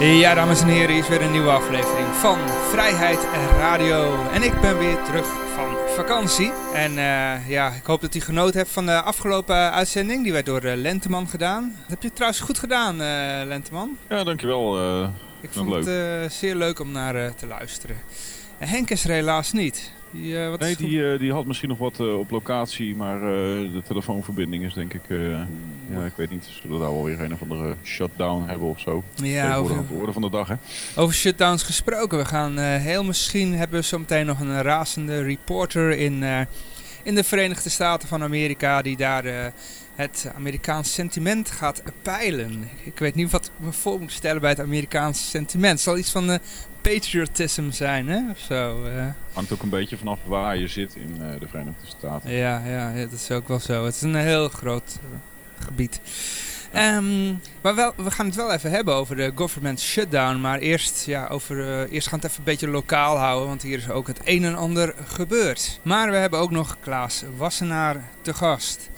Ja, dames en heren, hier is weer een nieuwe aflevering van Vrijheid Radio. En ik ben weer terug van vakantie. En uh, ja, ik hoop dat u genoten hebt van de afgelopen uitzending. Die werd door uh, Lenteman gedaan. Dat heb je trouwens goed gedaan, uh, Lenteman. Ja, dankjewel. ik vond leuk. het zeer leuk om naar te luisteren. En Henk is er helaas niet. Die, uh, wat nee, die, uh, die had misschien nog wat uh, op locatie, maar de telefoonverbinding is denk ik, ja, ik weet niet, zullen daar wel weer een of andere shutdown hebben of zo. Ja, over de orde van de dag, hè. Over shutdowns gesproken, we gaan heel misschien hebben we zo meteen nog een razende reporter in, in de Verenigde Staten van Amerika die daar het Amerikaans sentiment gaat peilen. Ik weet niet wat ik me voor moet stellen bij het Amerikaanse sentiment. Het zal iets van de patriotism zijn, hè? Of zo. Uh. Hangt ook een beetje vanaf waar je zit in uh, de Verenigde Staten. Ja, ja, dat is ook wel zo. Het is een heel groot uh, gebied. Um, maar wel, we gaan het wel even hebben over de government shutdown. Maar eerst, ja, over, eerst gaan we het even een beetje lokaal houden. Want hier is ook het een en ander gebeurd. Maar we hebben ook nog Klaas Wassenaar te gast.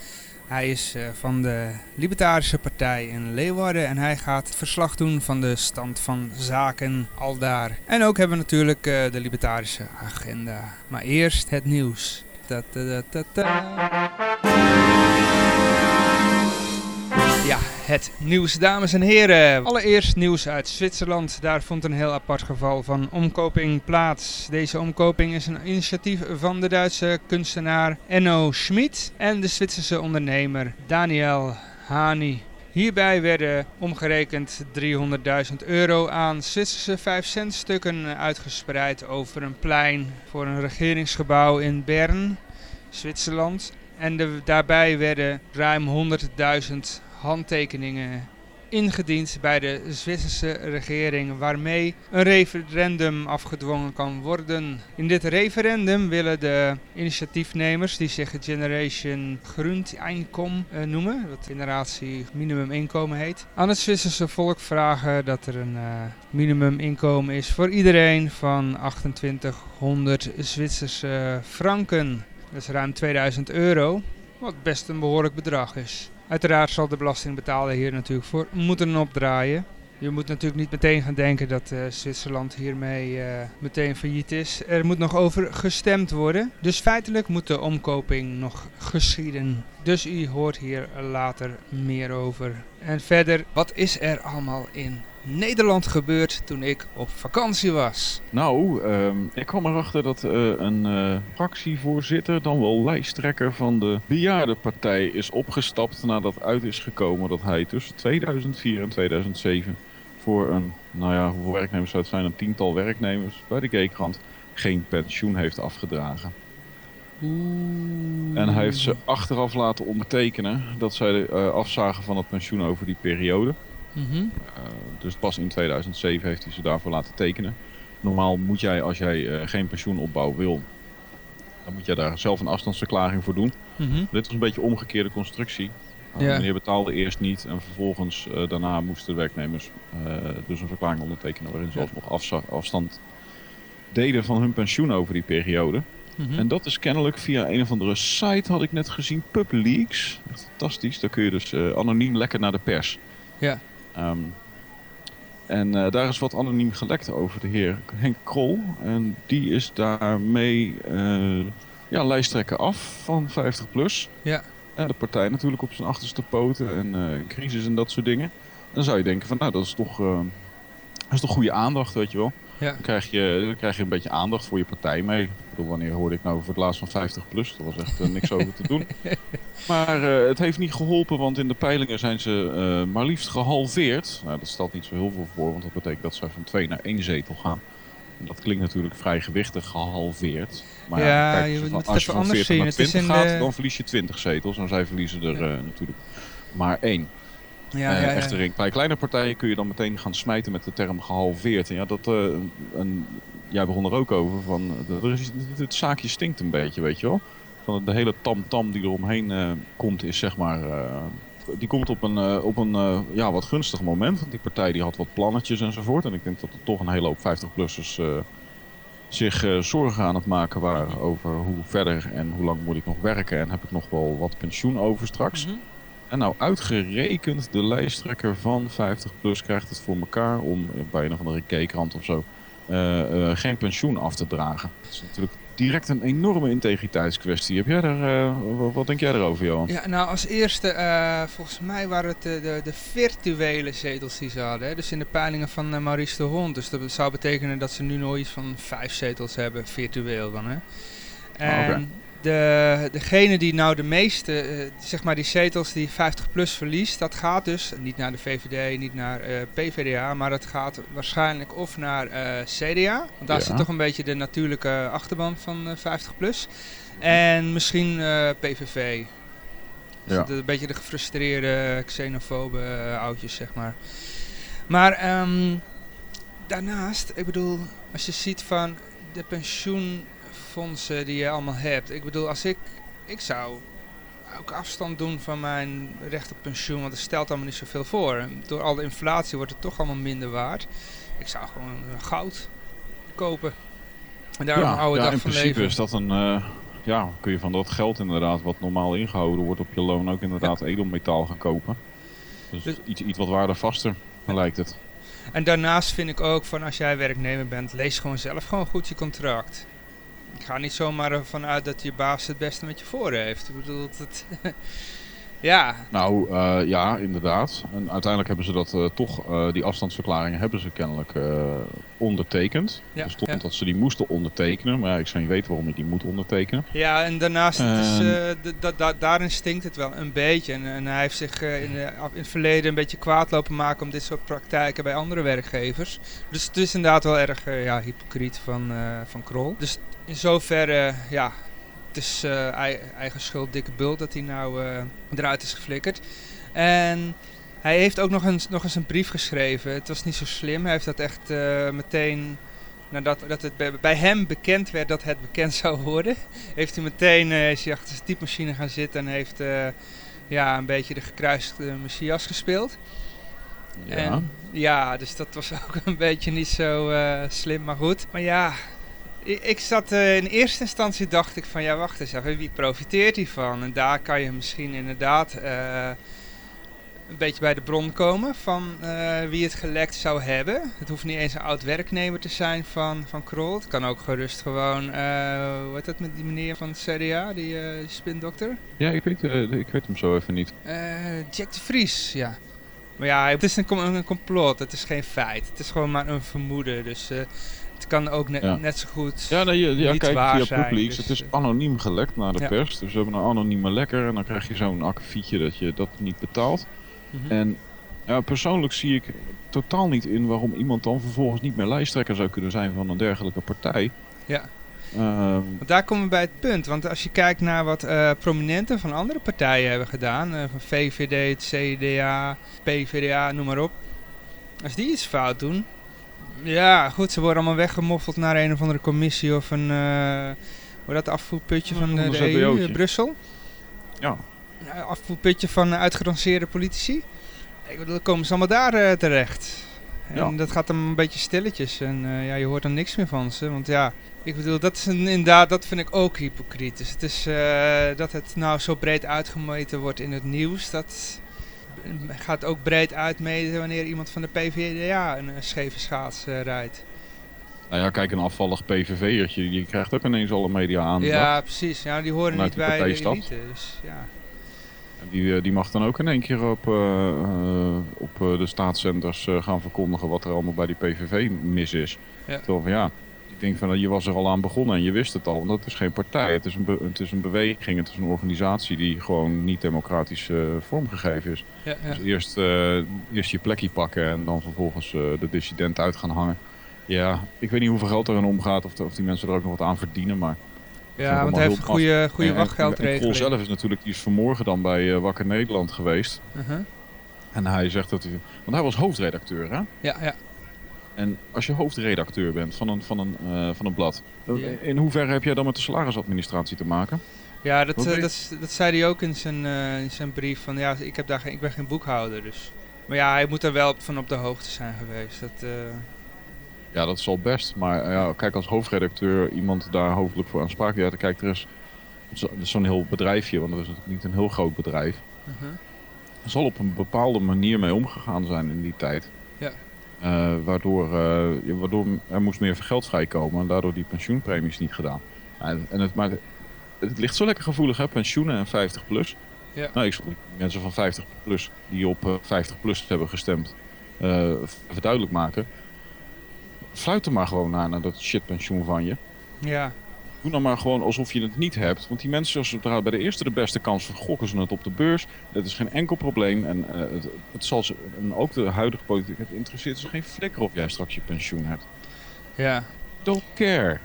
Hij is uh, van de Libertarische Partij in Leeuwarden en hij gaat verslag doen van de stand van zaken al daar. En ook hebben we natuurlijk uh, de Libertarische Agenda. Maar eerst het nieuws. -ta -ta ja, het nieuws, dames en heren. Allereerst nieuws uit Zwitserland. Daar vond een heel apart geval van omkoping plaats. Deze omkoping is een initiatief van de Duitse kunstenaar Enno Schmid en de Zwitserse ondernemer Daniel Hani. Hierbij werden omgerekend 300.000 euro aan Zwitserse 5 cent stukken uitgespreid over een plein voor een regeringsgebouw in Bern, Zwitserland. En de, daarbij werden ruim 100.000 handtekeningen ingediend bij de Zwitserse regering waarmee een referendum afgedwongen kan worden. In dit referendum willen de initiatiefnemers die zich Generation Grundeinkom uh, noemen, wat generatie minimuminkomen heet, aan het Zwitserse volk vragen dat er een uh, minimuminkomen is voor iedereen van 2800 Zwitserse franken. Dat is ruim 2000 euro, wat best een behoorlijk bedrag is. Uiteraard zal de belastingbetaler hier natuurlijk voor moeten opdraaien. Je moet natuurlijk niet meteen gaan denken dat uh, Zwitserland hiermee uh, meteen failliet is. Er moet nog over gestemd worden. Dus feitelijk moet de omkoping nog geschieden. Dus u hoort hier later meer over. En verder, wat is er allemaal in Nederland gebeurd toen ik op vakantie was? Nou, uh, ik kwam erachter dat uh, een uh, fractievoorzitter, dan wel lijsttrekker van de Bejaardenpartij, is opgestapt nadat uit is gekomen dat hij tussen 2004 en 2007 voor een, nou ja, hoeveel werknemers zou het zijn, een tiental werknemers bij de G-krant geen pensioen heeft afgedragen. En hij heeft ze achteraf laten ondertekenen dat zij uh, afzagen van het pensioen over die periode. Mm -hmm. uh, dus pas in 2007 heeft hij ze daarvoor laten tekenen. Normaal moet jij, als jij uh, geen pensioenopbouw wil, dan moet jij daar zelf een afstandsverklaring voor doen. Mm -hmm. Dit was een beetje een omgekeerde constructie. Uh, ja. Meneer betaalde eerst niet en vervolgens daarna moesten de werknemers dus een verklaring ondertekenen waarin ze ja. alsnog afstand deden van hun pensioen over die periode. Mm -hmm. En dat is kennelijk via een of andere site, had ik net gezien, PubLeaks. Fantastisch, daar kun je dus anoniem lekker naar de pers. Ja. Um, en uh, daar is wat anoniem gelekt over de heer Henk Krol. En die is daarmee uh, ja, lijsttrekker af van 50 plus. Ja. En de partij natuurlijk op zijn achterste poten en uh, crisis en dat soort dingen. Dan zou je denken van nou dat is toch, dat is toch goede aandacht weet je wel. Ja. Dan, krijg je, dan krijg je een beetje aandacht voor je partij mee. Bedoel, wanneer hoorde ik nou voor het laatst van 50 plus? Er was echt uh, niks over te doen. Maar uh, het heeft niet geholpen, want in de peilingen zijn ze uh, maar liefst gehalveerd. Nou, dat stelt niet zo heel veel voor, want dat betekent dat ze van twee naar één zetel gaan. En dat klinkt natuurlijk vrij gewichtig, gehalveerd. Maar ja, kijk, je moet als je van 40 naar 20 gaat, de... dan verlies je 20 zetels. En zij verliezen er natuurlijk maar één. Ja, uh, ja, ja. Echter, bij kleine partijen kun je dan meteen gaan smijten met de term gehalveerd. En ja, dat, uh, een, jij begon er ook over. Van, het zaakje stinkt een beetje, weet je wel. van de hele tam-tam die eromheen uh, komt, is zeg maar. die komt op een, op een ja, wat gunstig moment. Want die partij die had wat plannetjes enzovoort. En ik denk dat er toch een hele hoop 50-plussers zich zorgen aan het maken waren over hoe verder en hoe lang moet ik nog werken en heb ik nog wel wat pensioen over straks. Mhm. En nou, uitgerekend de lijsttrekker van 50PLUS krijgt het voor elkaar om bij een of andere K-krant of zo uh, geen pensioen af te dragen. Dat is natuurlijk direct een enorme integriteitskwestie. Heb jij uh, wat denk jij erover, Johan? Ja, nou als eerste, volgens mij waren het de, de, de, virtuele zetels die ze hadden. Hè? Dus in de peilingen van Maurice de Hond. Dus dat zou betekenen dat ze nu nog iets van vijf zetels hebben, virtueel dan. Hè? Ah, en de, degene die nou de meeste, uh, zeg maar die zetels die 50 plus verliest, dat gaat dus niet naar de VVD, niet naar uh, eh, PVDA, maar dat gaat waarschijnlijk of naar uh, CDA. Want daar ja. zit toch een beetje de natuurlijke achterban van 50 plus. En misschien PVV. Dus ja. een beetje de gefrustreerde, xenofobe oudjes, zeg maar. Maar um, daarnaast, ik bedoel, als je ziet van de pensioen fondsen die je allemaal hebt. Ik bedoel, als ik, ik zou ook afstand doen van mijn recht op pensioen, want het stelt allemaal niet zoveel voor. Door al de inflatie wordt het toch allemaal minder waard. Ik zou gewoon goud kopen. En daar ja, een oude ja, dag in van principe leven. is dat een, uh, ja, kun je van dat geld inderdaad, wat normaal ingehouden wordt op je loon, ook inderdaad edelmetaal gaan kopen. Dus, dus, iets, iets wat waardevaster, lijkt het. En daarnaast vind ik ook van als jij werknemer bent, lees gewoon zelf gewoon goed je contract ik ga niet zomaar ervan uit dat je baas het beste met je voor heeft. Ik bedoel, dat... ja. Nou, uh, ja, inderdaad. En uiteindelijk hebben ze dat uh, toch, uh, die afstandsverklaringen hebben ze kennelijk ondertekend. Ja, er stond ja. dat ze die moesten ondertekenen, maar ik zou niet weten waarom je die moet ondertekenen. Ja, en daarnaast, het is, daarin stinkt het wel een beetje. En, en hij heeft zich in, de, in, het verleden een beetje kwaad lopen maken om dit soort praktijken bij andere werkgevers. Dus het is inderdaad wel erg ja, hypocriet van, van Krol. Dus in zoverre, ja, het is uh, eigen schuld, dikke bult dat hij nou uh, eruit is geflikkerd. En hij heeft ook nog eens, nog eens een brief geschreven. Het was niet zo slim. Hij heeft dat echt uh, meteen, nadat dat het bij, hem bekend werd dat het bekend zou worden, heeft hij meteen is hij achter zijn typemachine gaan zitten en heeft ja, een beetje de gekruiste Messias gespeeld. Ja. En, ja, dus dat was ook een beetje niet zo slim, maar goed. Maar ja, ik, zat uh, in eerste instantie dacht ik van ja wacht eens even, wie profiteert hiervan? En daar kan je misschien inderdaad uh, een beetje bij de bron komen van uh, wie het gelekt zou hebben. Het hoeft niet eens een oud werknemer te zijn van, van Krol. Het kan ook gerust gewoon, hoe heet dat met die meneer van het CDA, die, spindokter? Ja, ik weet, ik weet hem zo even niet. Jack de Vries, ja. Maar ja, het is een, een complot, het is geen feit. Het is gewoon maar een vermoeden, dus kan ook net, net zo goed. Ja, nee, ja, ja kijk, via. Dus, het is anoniem gelekt naar de pers. Dus we hebben een anonieme lekker. En dan krijg je zo'n akkefietje dat je dat niet betaalt. Mhm. En ja, persoonlijk zie ik totaal niet in waarom iemand dan vervolgens niet meer lijsttrekker zou kunnen zijn van een dergelijke partij. Ja. Um, daar komen we bij het punt. Want als je kijkt naar wat uh, prominenten van andere partijen hebben gedaan, uh, van VVD, het CDA, PVDA, noem maar op. Als die iets fout doen, ja, goed, ze worden allemaal weggemoffeld naar een of andere commissie of een, uh, hoe dat, afvoerputje van de, de EU, eh, Brussel. Ja. afvoerputje van uitgeranceerde politici. Ik bedoel, dan komen ze allemaal daar uh, terecht. En dat gaat dan een beetje stilletjes. En uh, ja, je hoort dan niks meer van ze. Want ja, ik bedoel, dat is een, inderdaad, dat vind ik ook hypocriet. Dus het is dat het nou zo breed uitgemeten wordt in het nieuws. Dat, gaat ook breed uitmeten wanneer iemand van de PVDA een scheve schaats uh, rijdt. Nou ja, kijk, een afvallig PVV'ertje, die krijgt ook ineens alle media aan. Ja, precies. Ja, die horen niet bij de elite. Dus, ja. Die, eh, die mag dan ook in één keer op, uh, op de staatszenders gaan verkondigen wat er allemaal bij die PVV mis is. Ja. Terwijl van ja, ik denk van, je was er al aan begonnen en je wist het al. Want het is geen partij, het is een, het is een beweging, het is een organisatie die gewoon niet democratisch uh, vormgegeven is. Ja, ja. Dus eerst, uh, eerst je plekje pakken en dan vervolgens uh, de dissident uit gaan hangen. Ja, ik weet niet hoeveel geld erin omgaat of, of die mensen er ook nog wat aan verdienen, maar... Ja, want hij heeft een goede, goede wachtgeldregeling. Zelf is natuurlijk, die is vanmorgen dan bij Wakker Nederland geweest. -huh. En hij zegt dat hij... Want hij was hoofdredacteur, hè? Ja, ja. En als je hoofdredacteur bent van een, van een, uh, van een blad, in hoeverre heb jij dan met de salarisadministratie te maken? Ja, dat, eh, dat, dat zei hij ook in zijn, eh, in zijn brief. Van ja, ik, heb daar geen, ik ben geen boekhouder. Dus. Maar ja, hij moet er wel van op de hoogte zijn geweest. Dat, eh, Ja, dat is al best. Maar eh, ja, kijk, als hoofdredacteur iemand daar hoofdelijk voor aansprakelijk. Ja, kijk, er is zo- is zo'n heel bedrijfje, want dat is natuurlijk niet een heel groot bedrijf. mhm. Er zal op een bepaalde manier mee omgegaan zijn in die tijd. Eh, waardoor, eh, waardoor er moest meer geld vrijkomen en daardoor die pensioenpremies niet gedaan. En en het, maar het ligt zo lekker gevoelig, hè, pensioenen en 50 plus. Ja. Nou, ik zal mensen van 50 plus die op eh, 50 plus hebben gestemd, eh, even duidelijk maken. Fluit er maar gewoon naar, naar dat shitpensioen van je. Ja, Doe dan maar gewoon alsof je het niet hebt. Want die mensen, zodra bij de eerste de beste kans vergokken ze het op de beurs. Dat is geen enkel probleem. En eh, het, het zal ze, en ook de huidige politiek, het interesseert ze geen flikker of jij straks je pensioen hebt. ja. Don't care.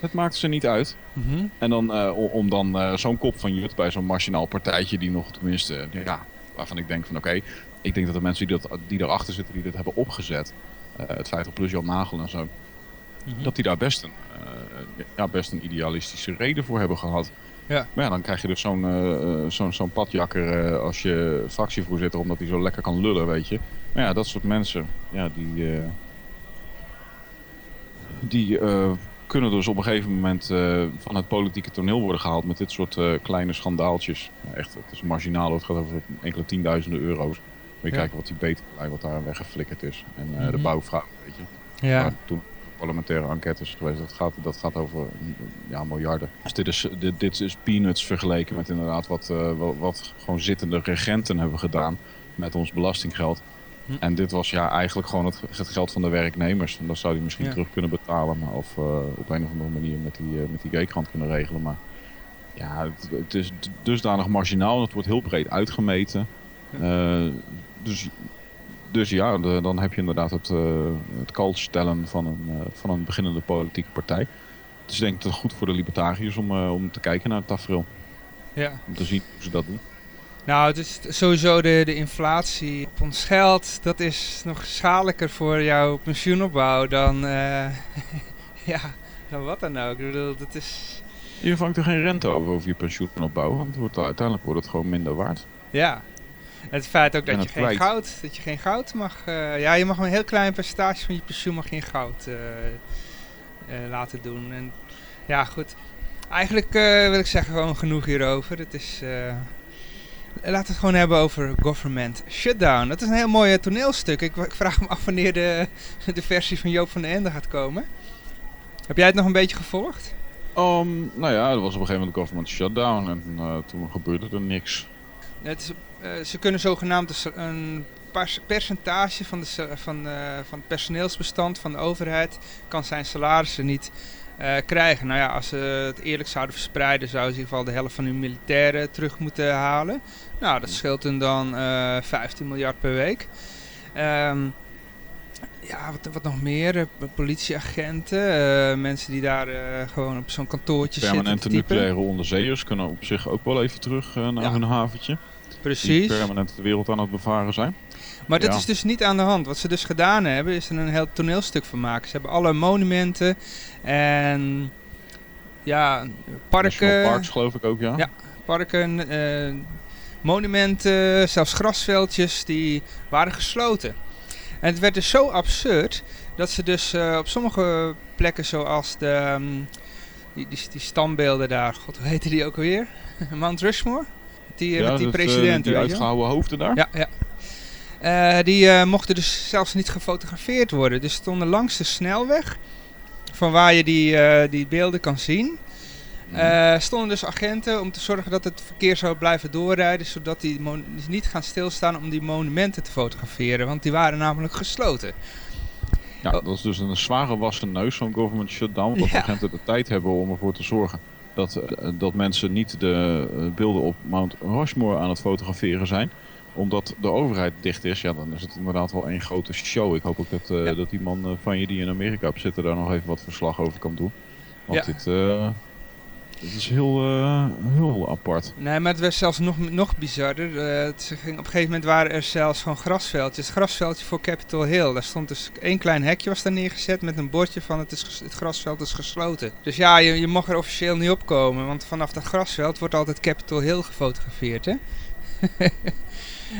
Het maakt ze niet uit. Mhm. En dan eh, om, dan eh, zo'n kop van Jut bij zo'n marginaal partijtje die nog tenminste, ja, waarvan ik denk van oké, ik denk dat de mensen die, dat, die erachter zitten, die dit hebben opgezet, het 50 plus Jan Nagel en zo, Mhm. dat die daar best een, eh, ja, best een idealistische reden voor hebben gehad. Ja. Maar ja, dan krijg je dus zo'n eh, eh, zo'n zo'n padjakker als je fractievoorzitter, omdat hij zo lekker kan lullen, weet je. Maar ja, dat soort mensen, ja, die, die kunnen dus op een gegeven moment van het politieke toneel worden gehaald met dit soort kleine schandaaltjes. Ja, echt, het is marginaal, het gaat over enkele tienduizenden euro's. Moet je Ja. kijken wat die beter wat daar weggeflikkerd is. En de Mhm. bouwvrouw, weet je. Ja. Toen parlementaire enquêtes geweest. Dat gaat, dat gaat over ja, miljarden. Dus dit is, dit, dit is peanuts vergeleken met inderdaad wat, eh, wat, gewoon zittende regenten hebben gedaan met ons belastinggeld. Hm. En dit was ja eigenlijk gewoon het, het geld van de werknemers. En dat zou hij misschien Ja. terug kunnen betalen. Maar of eh, op een of andere manier met die, eh, met die G-krant kunnen regelen. Maar ja, het, het is dusdanig marginaal. en Het wordt heel breed uitgemeten. Dus, dus ja, de- dan heb je inderdaad het, eh het kalt stellen van een, eh, van een beginnende politieke partij. Dus ik denk dat het goed voor de libertariërs om, eh, om te kijken naar het tafereel. ja. Om te zien hoe ze dat doen. Nou, het is sowieso de, de inflatie op ons geld. Dat is nog schadelijker voor jouw pensioenopbouw dan, ja, dan wat dan ook. Ik bedoel, dat is, Je vangt er geen rente over over je pensioenopbouw. Want het wordt, uiteindelijk wordt het gewoon minder waard. ja. Het feit ook dat je geen kwijt. goud, dat je geen goud mag, eh, ja, je mag een heel klein percentage van je pensioen mag je in goud eh, eh, laten doen. En ja, goed. Eigenlijk wil ik zeggen gewoon genoeg hierover. Het is, laten we het gewoon hebben over government shutdown. Dat is een heel mooi toneelstuk. Ik, ik vraag me af wanneer de, de versie van Joop van den Ende gaat komen. Heb jij het nog een beetje gevolgd? Ehm, nou ja, er was op een gegeven moment government shutdown. En toen gebeurde er niks. Het is, eh, ze kunnen zogenaamd een percentage van, de, van, eh, van het personeelsbestand van de overheid kan zijn salarissen niet eh, krijgen. Nou ja, als ze het eerlijk zouden verspreiden, zouden ze in ieder geval de helft van hun militairen terug moeten halen. Nou, dat scheelt hun dan eh 15 miljard per week. Ehm, ja, wat, wat nog meer? Politieagenten, mensen die daar gewoon op zo'n kantoortje zitten Permanente te typen. nucleaire onderzeeërs kunnen op zich ook wel even terug naar Ja. hun haventje. Die Precies. permanent de wereld aan het bevaren zijn. Maar dat is dus niet aan de hand. Wat ze dus gedaan hebben, is er een heel toneelstuk van maken. Ze hebben alle monumenten en ja, National parken, Parks geloof ik ook, ja. Ja. parken eh, monumenten, zelfs grasveldjes, die waren gesloten. En het werd dus zo absurd dat ze dus eh, op sommige plekken zoals de, ehm, die, die, die standbeelden daar, god hoe heette die ook alweer? Mount Rushmore? Die, eh, met die dat, eh, president, die wel? uitgehouwen hoofden daar. Ja, ja. Eh, die mochten dus zelfs niet gefotografeerd worden. Dus stonden langs de snelweg, van waar je die, die beelden kan zien, Mhm. stonden dus agenten om te zorgen dat het verkeer zou blijven doorrijden, zodat die die niet gaan stilstaan om die monumenten te fotograferen, want die waren namelijk gesloten. Ja, Oh. dat is dus een zware wassen neus, zo'n government shutdown. Dat Ja. agenten de tijd hebben om ervoor te zorgen dat, eh, dat mensen niet de eh, beelden op Mount Rushmore aan het fotograferen zijn. Omdat de overheid dicht is, ja, dan is het inderdaad wel één grote show. Ik hoop ook dat, Ja. dat die man van je die in Amerika op zitten daar nog even wat verslag over kan doen. Want Ja. dit, Het is heel, uh, heel apart. Nee, maar het werd zelfs nog, nog bizarder. Uh, het ging, op een gegeven moment waren er zelfs gewoon grasveldjes. Het grasveldje voor Capitol Hill. Daar stond dus één klein hekje was daar neergezet met een bordje van het, is, het grasveld is gesloten. Dus ja, je, je mag er officieel niet op komen. Want vanaf dat grasveld wordt altijd Capitol Hill gefotografeerd, hè?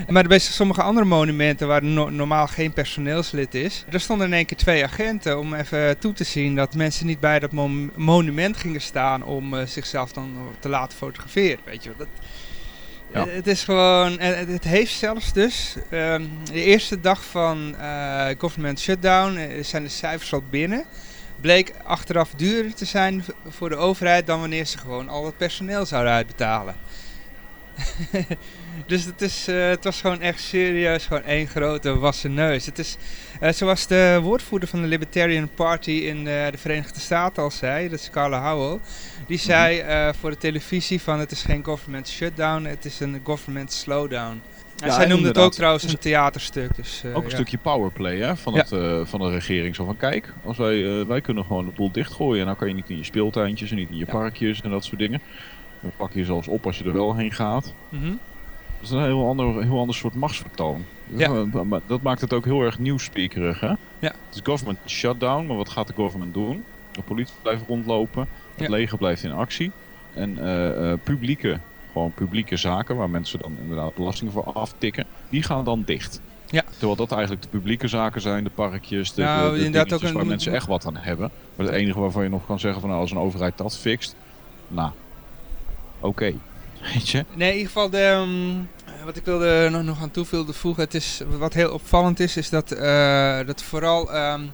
Maar bij sommige andere monumenten waar normaal geen personeelslid is, er stonden in één keer twee agenten om even toe te zien dat mensen niet bij dat monument gingen staan om uh, zichzelf dan te laten fotograferen. Weet je, dat, ja. Het is gewoon, het heeft zelfs dus, um, de eerste dag van uh, government shutdown uh, zijn de cijfers al binnen. Bleek achteraf duurder te zijn voor de overheid dan wanneer ze gewoon al het personeel zouden uitbetalen. dus het, is, uh, het was gewoon echt serieus gewoon één grote wassen neus. Het is, uh, zoals de woordvoerder van de Libertarian Party in uh, de Verenigde Staten al zei, dat is Carla Howell. Die mhm. zei voor de televisie van het is geen government shutdown, het is een government slowdown. En ja, zij noemde het ook trouwens een theaterstuk. Dus, ook een ja. stukje powerplay hè, van, het, van de regering. Zo van kijk, als wij, wij kunnen gewoon de boel dichtgooien. En dan kan je niet in je speeltuintjes en niet in je parkjes en dat soort dingen. Dan pak je zelfs op als je er wel heen gaat. Mm -hmm. Dat is een heel ander, heel ander soort machtsvertoon. Ja. Dat maakt het ook heel erg nieuwspeakerig. Hè? Ja. Het is government shutdown, maar wat gaat de government doen? De politie blijft rondlopen, het leger blijft in actie. En uh, uh, publieke, gewoon publieke zaken, waar mensen dan inderdaad belastingen voor aftikken, die gaan dan dicht. Ja. Terwijl dat eigenlijk de publieke zaken zijn, de parkjes, de, nou, de, de ook een... waar mensen echt wat aan hebben. Maar het enige waarvan je nog kan zeggen van nou, als een overheid dat fixt, nou, oké. Weet je? Nee, in ieder geval de, um, wat ik wilde nog, nog aan toe voegen. Het is, wat heel opvallend is, is dat, uh, dat vooral um,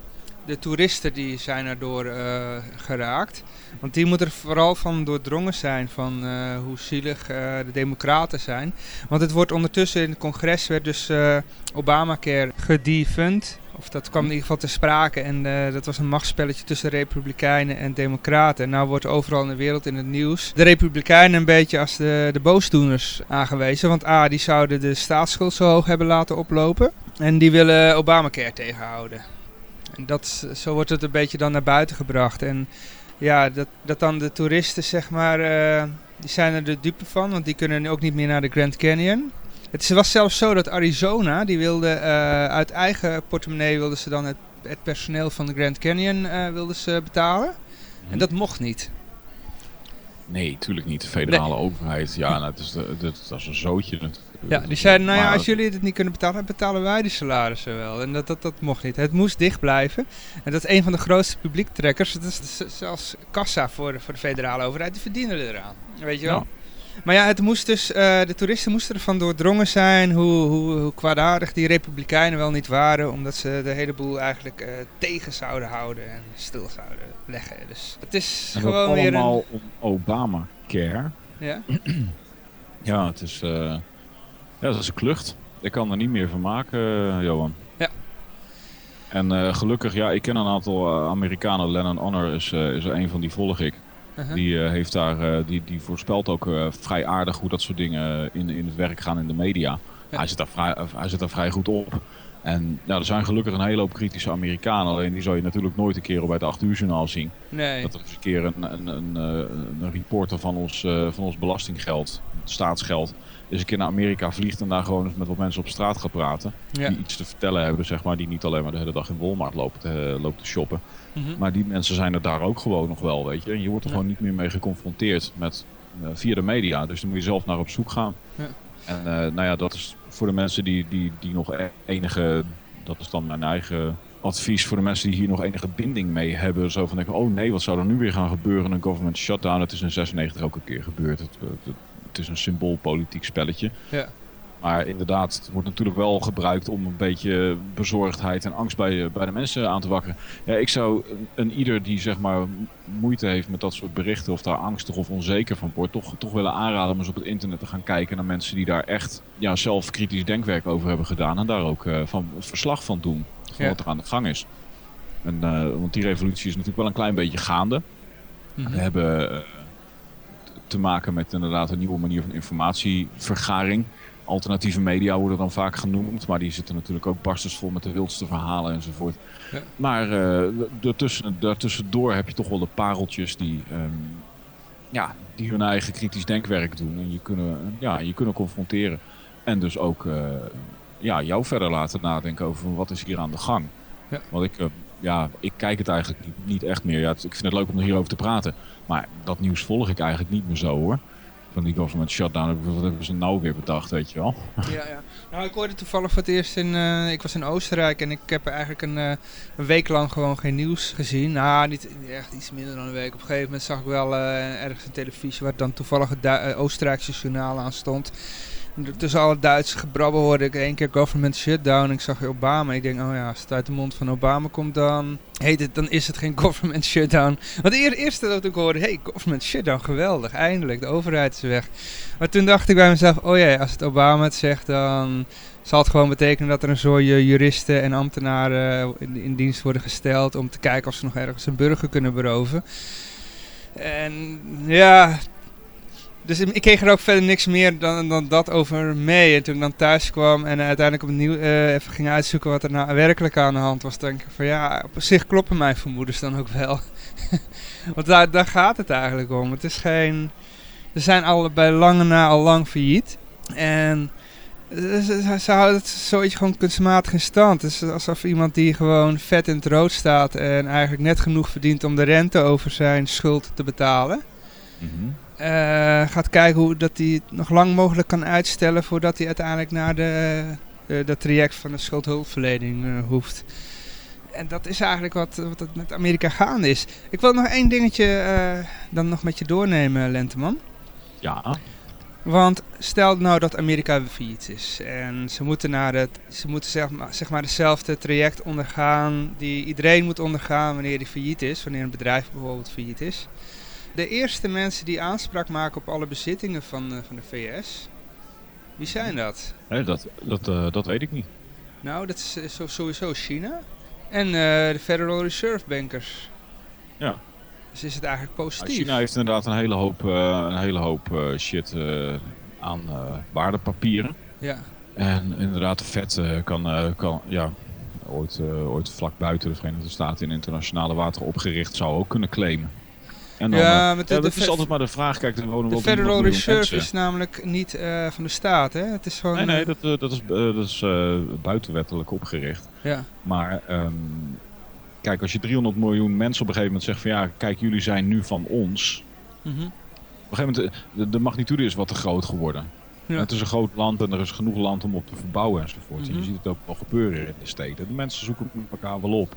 de toeristen die zijn erdoor uh, geraakt. Want die moeten er vooral van doordrongen zijn van uh, hoe zielig de democraten zijn. Want het wordt ondertussen in het congres werd dus Obamacare gedefund. Of dat kwam in ieder geval te sprake. En dat was een machtsspelletje tussen republikeinen en democraten. En nou wordt overal in de wereld in het nieuws de republikeinen een beetje als de, de boosdoeners aangewezen. Want A, die zouden de staatsschuld zo hoog hebben laten oplopen. En die willen Obamacare tegenhouden. En dat, zo wordt het een beetje dan naar buiten gebracht. En ja, dat, dat dan de toeristen zeg maar, uh, die zijn er de dupe van. Want die kunnen ook niet meer naar de Grand Canyon. Het was zelfs zo dat Arizona, die wilde uh, uit eigen portemonnee wilden ze dan het, het, personeel van de Grand Canyon uh, wilden ze betalen. En mhm. dat mocht niet. Nee, tuurlijk niet. De federale overheid, ja, nou, dat, is de, dat, dat is een zootje. Ja, die zeiden, nou ja, als jullie het niet kunnen betalen, betalen wij die salarissen wel. En dat, dat, dat mocht niet. Het moest dicht blijven. En dat is een van de grootste publiektrekkers. Het is zelfs kassa voor, voor de federale overheid. Die verdienen eraan. Weet je wel? Maar ja, het moest dus, uh, de toeristen moesten ervan doordrongen zijn hoe, hoe, hoe, kwaadaardig die republikeinen wel niet waren. Omdat ze de hele boel eigenlijk uh, tegen zouden houden en stil zouden leggen. Dus het is en gewoon weer allemaal een... om Obamacare. Ja? ja, het is, uh, ja, dat is een klucht. Ik kan er niet meer van maken, Johan. Ja. En gelukkig, ja, ik ken een aantal Amerikanen. Lennon Honor is, is er een van die volg ik. Uh-huh. Die, heeft daar, die, die voorspelt ook vrij aardig hoe dat soort dingen in, in het werk gaan in de media. Ja. Hij, zit daar vrij, hij zit daar vrij goed op. En ja, er zijn gelukkig een hele hoop kritische Amerikanen. Alleen die zou je natuurlijk nooit een keer op het 8 uur journaal zien. Nee. Dat er eens een keer een, een, een, een reporter van ons, van ons belastinggeld, staatsgeld, eens een keer naar Amerika vliegt en daar gewoon met wat mensen op straat gaat praten. Die iets te vertellen hebben, zeg maar. Die niet alleen maar de hele dag in Walmart lopen te, lopen te shoppen. Mhm. Maar die mensen zijn er daar ook gewoon nog wel, weet je. En je wordt er gewoon niet meer mee geconfronteerd met, uh, via de media. Dus dan moet je zelf naar op zoek gaan. Ja. En uh, nou ja, dat is voor de mensen die, die, die nog e-, enige... Dat is dan mijn eigen advies voor de mensen die hier nog enige binding mee hebben. Zo van denken, oh nee, wat zou er nu weer gaan gebeuren? Een government shutdown. Het is in 96 ook een keer gebeurd. Het, het, het is een symboolpolitiek spelletje. Ja. Maar inderdaad, het wordt natuurlijk wel gebruikt om een beetje bezorgdheid en angst bij, bij de mensen aan te wakkeren. Ja, ik zou een, ieder die zeg maar moeite heeft met dat soort berichten of daar angstig of onzeker van wordt, toch, toch willen aanraden om eens op het internet te gaan kijken naar mensen die daar echt ja, zelf kritisch denkwerk over hebben gedaan en daar ook uh, van verslag van doen. Van wat er aan de gang is. En, uh, want die revolutie is natuurlijk wel een klein beetje gaande. Mhm. We hebben te maken met inderdaad een nieuwe manier van informatievergaring alternatieve media worden dan vaak genoemd. Maar die zitten natuurlijk ook barstensvol met de wildste verhalen enzovoort. Ja. Maar uh, daartussen, daartussendoor heb je toch wel de pareltjes die, um, ja, die hun eigen kritisch denkwerk doen en je kunnen, ja, je kunnen confronteren. En dus ook ja, jou verder laten nadenken over wat is hier aan de gang. Ja. Want ik, ja, ik kijk het eigenlijk niet, niet echt meer. Ja, ik vind het leuk om er hierover te praten. Maar dat nieuws volg ik eigenlijk niet meer zo hoor van die government shutdown. Wat hebben ze nou weer bedacht, weet je wel? Ja, ja. Nou, ik hoorde toevallig voor het eerst in... Uh, ik was in Oostenrijk en ik heb eigenlijk een, uh, een, week lang gewoon geen nieuws gezien. Nou, niet echt iets minder dan een week. Op een gegeven moment zag ik wel uh, ergens een televisie waar dan toevallig het Oostenrijkse journaal aan stond tussen alle Duitse gebrabbel hoorde ik één keer government shutdown. Ik zag Obama. Ik denk, oh ja, als het uit de mond van Obama komt, dan, heet het, dan is het geen government shutdown. Want de eerste dat ik hoorde, hey, government shutdown, geweldig, eindelijk, de overheid is weg. Maar toen dacht ik bij mezelf, oh ja, als het Obama het zegt, dan zal het gewoon betekenen dat er een soort juristen en ambtenaren in, in dienst worden gesteld om te kijken of ze nog ergens een burger kunnen beroven. En ja, dus ik kreeg er ook verder niks meer dan, dan dat over mee. En toen ik dan thuis kwam en uiteindelijk opnieuw uh, even ging uitzoeken wat er nou werkelijk aan de hand was, denk ik van ja, op zich kloppen mijn vermoedens dan ook wel. Want daar, daar gaat het eigenlijk om. Het is geen. Ze zijn allebei lange na al lang failliet. En ze, ze houden het zoiets gewoon kunstmatig in stand. Het is alsof iemand die gewoon vet in het rood staat en eigenlijk net genoeg verdient om de rente over zijn schuld te betalen. Mm gaat kijken hoe dat hij het nog lang mogelijk kan uitstellen voordat hij uiteindelijk naar de, uh, dat traject van de schuldhulpverlening hoeft. En dat is eigenlijk wat, wat het met Amerika gaande is. Ik wil nog één dingetje dan nog met je doornemen, Lenteman. Ja. Want stel nou dat Amerika failliet is en ze moeten, naar het, ze moeten zeg, maar, zeg maar dezelfde traject ondergaan die iedereen moet ondergaan wanneer die failliet is, wanneer een bedrijf bijvoorbeeld failliet is de eerste mensen die aanspraak maken op alle bezittingen van, uh, van de VS, wie zijn dat? Nee, dat, dat, uh, dat weet ik niet. Nou, dat is uh, sowieso China en de Federal Reserve Bankers. Ja. Dus is het eigenlijk positief? China heeft inderdaad een hele hoop, een hele hoop shit aan waardepapieren. Ja. En inderdaad, de Fed kan, kan ja, ooit, ooit vlak buiten de Verenigde Staten in internationale wateren opgericht zou ook kunnen claimen. En dan, ja, eh, ja, dat is altijd maar de vraag. Kijk, er wonen de Federal Reserve is namelijk niet uh, van de staat, hè? Het is gewoon, nee, nee, dat, uh, dat is, dat is buitenwettelijk opgericht. Ja. Maar um, kijk, als je 300 miljoen mensen op een gegeven moment zegt van ja, kijk, jullie zijn nu van ons. Mm -hmm. Op een gegeven moment, de, de, magnitude is wat te groot geworden. Ja. Het is een groot land en er is genoeg land om op te verbouwen enzovoort. Mm -hmm. En je mhm. ziet het ook wel gebeuren in de steden. De mensen zoeken elkaar wel op.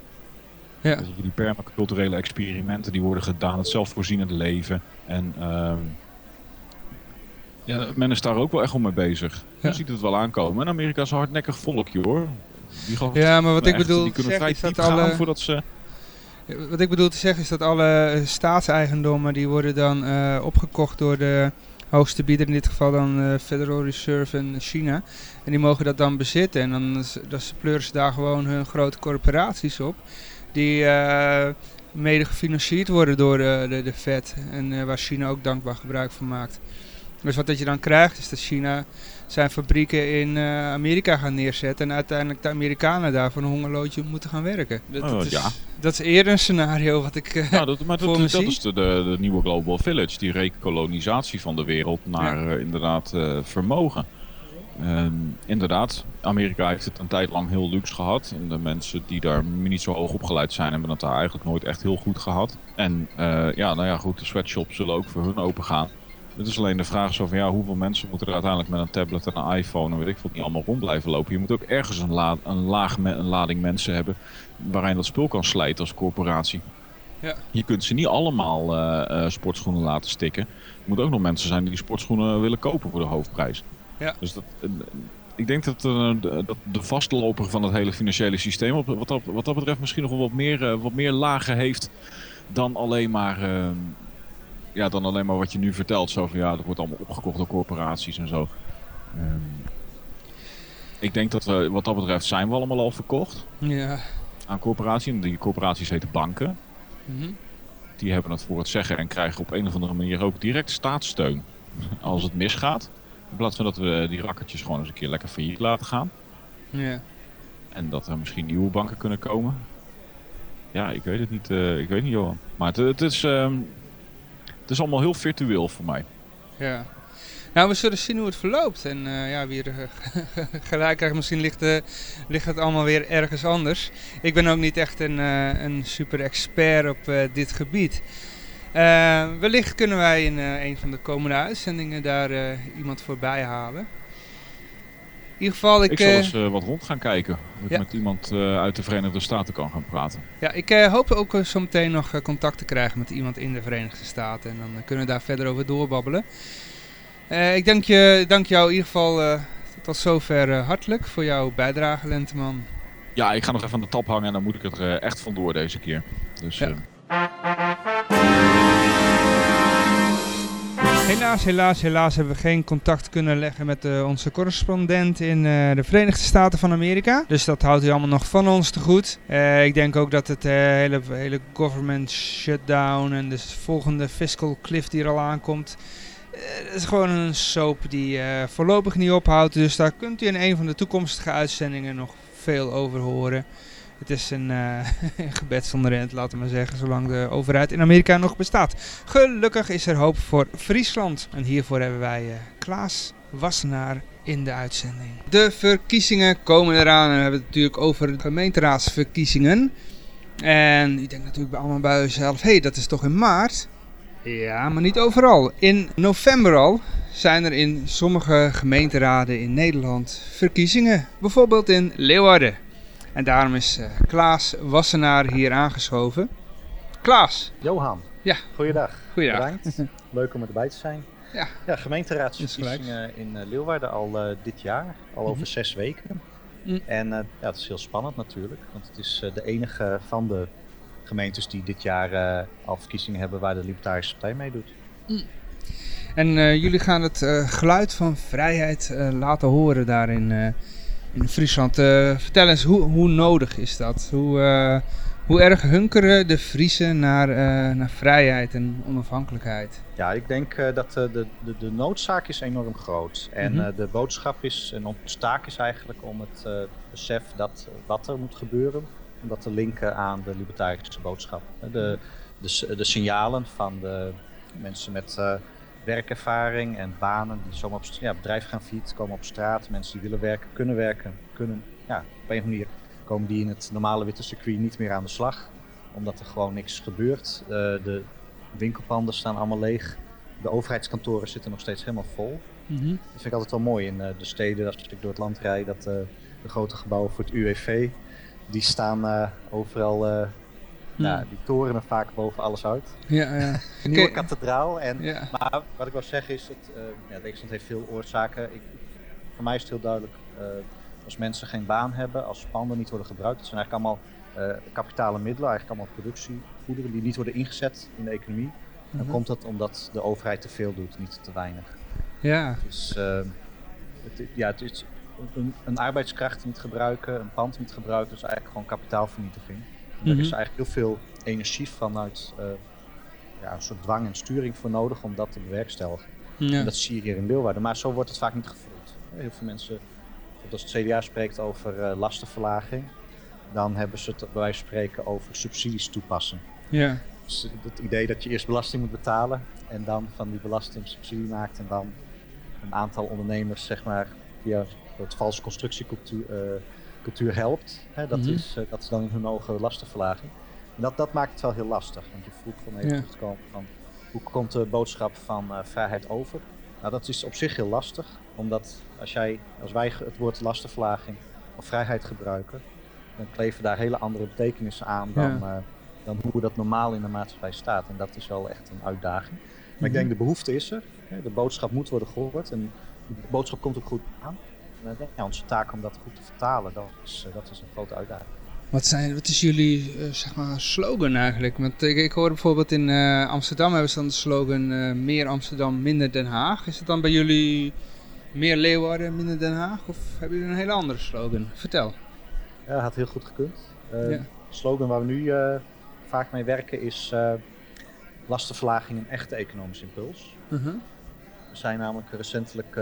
Ja. Dus die permaculturele experimenten die worden gedaan, het zelfvoorzienende leven. En uh, ja, men is daar ook wel echt om mee bezig. Ja. Je ziet het wel aankomen. En Amerika is een hardnekkig volkje hoor. Die ja, maar wat ik bedoel die kunnen vrij diep gaan alle... voordat ze... Wat ik bedoel te zeggen is dat alle staatseigendommen die worden dan uh, opgekocht door de hoogste bieder, in dit geval dan uh, Federal Reserve in China. En die mogen dat dan bezitten en dan, dan pleuren ze daar gewoon hun grote corporaties op die uh, mede gefinancierd worden door de, de, de Fed en uh, waar China ook dankbaar gebruik van maakt. Dus wat dat je dan krijgt is dat China zijn fabrieken in uh, Amerika gaat neerzetten en uiteindelijk de Amerikanen daar voor een hongerloodje moeten gaan werken. Dat, oh, dat, is, ja. dat is eerder een scenario wat ik uh, nou, dat, maar dat, dat is de, de, nieuwe Global Village, die rekolonisatie van de wereld naar ja. inderdaad vermogen. Um, inderdaad, Amerika heeft het een tijd lang heel luxe gehad. En de mensen die daar niet zo hoog opgeleid zijn, hebben het daar eigenlijk nooit echt heel goed gehad. En uh, ja, nou ja, goed, de sweatshops zullen ook voor hun open gaan. Het is alleen de vraag zo van ja, hoeveel mensen moeten er uiteindelijk met een tablet en een iPhone en weet ik veel niet allemaal rond blijven lopen. Je moet ook ergens een, la een, laag een lading mensen hebben waarin dat spul kan slijten als corporatie. Ja. Je kunt ze niet allemaal uh, uh, sportschoenen laten stikken. Er moeten ook nog mensen zijn die die sportschoenen willen kopen voor de hoofdprijs. Ja. Dus dat, eh, ik denk dat, uh, dat de vastloper van het hele financiële systeem op, wat, dat, wat dat betreft misschien nog wel wat meer, uh, wat meer lagen heeft dan alleen maar... Uh, ja, dan alleen maar wat je nu vertelt. Zo van ja, dat wordt allemaal opgekocht door corporaties en zo. Um, ik denk dat we, wat dat betreft zijn we allemaal al verkocht. Ja. Aan corporaties. En die corporaties heten banken. Mm -hmm. Die hebben het voor het zeggen en krijgen op een of andere manier ook direct staatssteun. Als het misgaat. In plaats van dat we die rakkertjes gewoon eens een keer lekker failliet laten gaan. Ja. En dat er misschien nieuwe banken kunnen komen. Ja, ik weet het niet. Uh, ik weet niet, Johan. Maar het, het is... Um, het is allemaal heel virtueel voor mij. Ja. Nou, we zullen zien hoe het verloopt. En uh, ja, wie er gelijk krijgt, misschien ligt, uh, ligt het allemaal weer ergens anders. Ik ben ook niet echt een, een super expert op dit gebied. Wellicht kunnen wij in een van de komende uitzendingen daar iemand voorbij halen. In ieder geval, ik, ik zal eens wat rond gaan kijken. Of ik met iemand uit de Verenigde Staten kan gaan praten. Ja, ik hoop ook zo meteen nog contact te krijgen met iemand in de Verenigde Staten. En dan kunnen we daar verder over doorbabbelen. Uh, ik dank, je, dank jou in ieder geval uh, tot zover uh, hartelijk voor jouw bijdrage, Lenteman. Ja, ik ga nog even aan de tap hangen en dan moet ik er echt vandoor deze keer. Dus, ja. Helaas, helaas, helaas hebben we geen contact kunnen leggen met onze correspondent in de Verenigde Staten van Amerika. Dus dat houdt u allemaal nog van ons te goed. ik denk ook dat het hele, hele government shutdown en de volgende fiscal cliff die er al aankomt het is gewoon een soap die voorlopig niet ophoudt. Dus daar kunt u in een van de toekomstige uitzendingen nog veel over horen. Het is een, een gebed zonder end, laten we maar zeggen, zolang de overheid in Amerika nog bestaat. Gelukkig is er hoop voor Friesland. En hiervoor hebben wij uh, Klaas Wassenaar in de uitzending. De verkiezingen komen eraan en we hebben het natuurlijk over gemeenteraadsverkiezingen. En u denkt natuurlijk allemaal bij uzelf, hé, hey, dat is toch in maart? Ja, maar niet overal. In november al zijn er in sommige gemeenteraden in Nederland verkiezingen. Bijvoorbeeld in Leeuwarden. En daarom is uh, Klaas Wassenaar hier aangeschoven. Klaas. Johan. Ja. Goeiedag. Goeiedag. Bedankt. Leuk om erbij te zijn. Ja. ja gemeenteraadsverkiezingen in uh, Leeuwarden al uh, dit jaar. Al over mm -hmm. zes weken. Mm. En ja, het is heel spannend natuurlijk. Want het is de enige van de gemeentes die dit jaar uh, al verkiezingen hebben waar de Libertarische Partij meedoet. Mm. En uh, jullie gaan het uh, geluid van vrijheid laten horen daar in, Friesland. vertel eens, hoe, hoe nodig is dat? Hoe, hoe erg hunkeren de Friesen naar, naar vrijheid en onafhankelijkheid? Ja, ik denk dat de, de, de noodzaak is enorm groot. En mm -hmm. de boodschap is, en onze taak is eigenlijk om het besef dat wat er moet gebeuren, om dat te linken aan de libertarische boodschap. De, de, de signalen van de mensen met werkervaring en banen die zomaar op ja, bedrijf gaan fietsen, komen op straat. Mensen die willen werken, kunnen werken, kunnen ja, op een of andere manier komen die in het normale witte circuit niet meer aan de slag. Omdat er gewoon niks gebeurt. Uh, de winkelpanden staan allemaal leeg. De overheidskantoren zitten nog steeds helemaal vol. Mm -hmm. Dat vind ik altijd wel mooi in uh, de steden, als ik door het land rijd, dat de grote gebouwen voor het UWV die staan overal. Nou, die torenen vaak boven alles uit. Ja, ja. Een nieuwe kathedraal. En, ja. Maar wat ik wil zeggen is, dat uh, ja, Nederland heeft veel oorzaken. Ik, voor mij is het heel duidelijk, als mensen geen baan hebben, als panden niet worden gebruikt, dat zijn eigenlijk allemaal kapitale middelen, eigenlijk allemaal productiegoederen die niet worden ingezet in de economie. Mm -hmm. Dan komt dat omdat de overheid te veel doet, niet te weinig. Ja. Dus het, ja, het is, een, een, arbeidskracht niet gebruiken, een pand niet gebruiken, dus eigenlijk gewoon kapitaalvernietiging. Er is eigenlijk heel veel energie vanuit uh, ja, een soort dwang en sturing voor nodig om dat te bewerkstelligen. Ja. Dat zie je hier in Leeuwarden, maar zo wordt het vaak niet gevoeld. Heel veel mensen, als het CDA spreekt over uh, lastenverlaging, dan hebben ze het bij wijze van spreken over subsidies toepassen. Ja. Dus het idee dat je eerst belasting moet betalen en dan van die belasting subsidie maakt en dan een aantal ondernemers zeg maar via het valse constructiecultuur uh, cultuur helpt. Hè, dat, mm -hmm. is, uh, dat is dan hun ogen lastenverlaging. En dat, dat maakt het wel heel lastig. Want je vroeg van even ja. terug te komen van hoe komt de boodschap van uh, vrijheid over? Nou, dat is op zich heel lastig. Omdat als, jij, als wij het woord lastenverlaging of vrijheid gebruiken, dan kleven daar hele andere betekenissen aan dan, ja. dan hoe dat normaal in de maatschappij staat. En dat is wel echt een uitdaging. Maar mm -hmm. ik denk de behoefte is er. Hè, de boodschap moet worden gehoord. En de boodschap komt ook goed aan. Ja, onze taak om dat goed te vertalen, dat is, dat is een grote uitdaging. Wat, zijn, wat is jullie uh, zeg maar slogan eigenlijk? Want ik, ik hoor bijvoorbeeld in uh, Amsterdam hebben ze dan de slogan uh, meer Amsterdam, minder Den Haag. Is het dan bij jullie meer Leeuwarden, minder Den Haag? Of hebben jullie een hele andere slogan? Vertel. Ja, dat had heel goed gekund. Ja. De slogan waar we nu vaak mee werken is lastenverlaging een echte economische impuls. -huh. We zijn namelijk recentelijk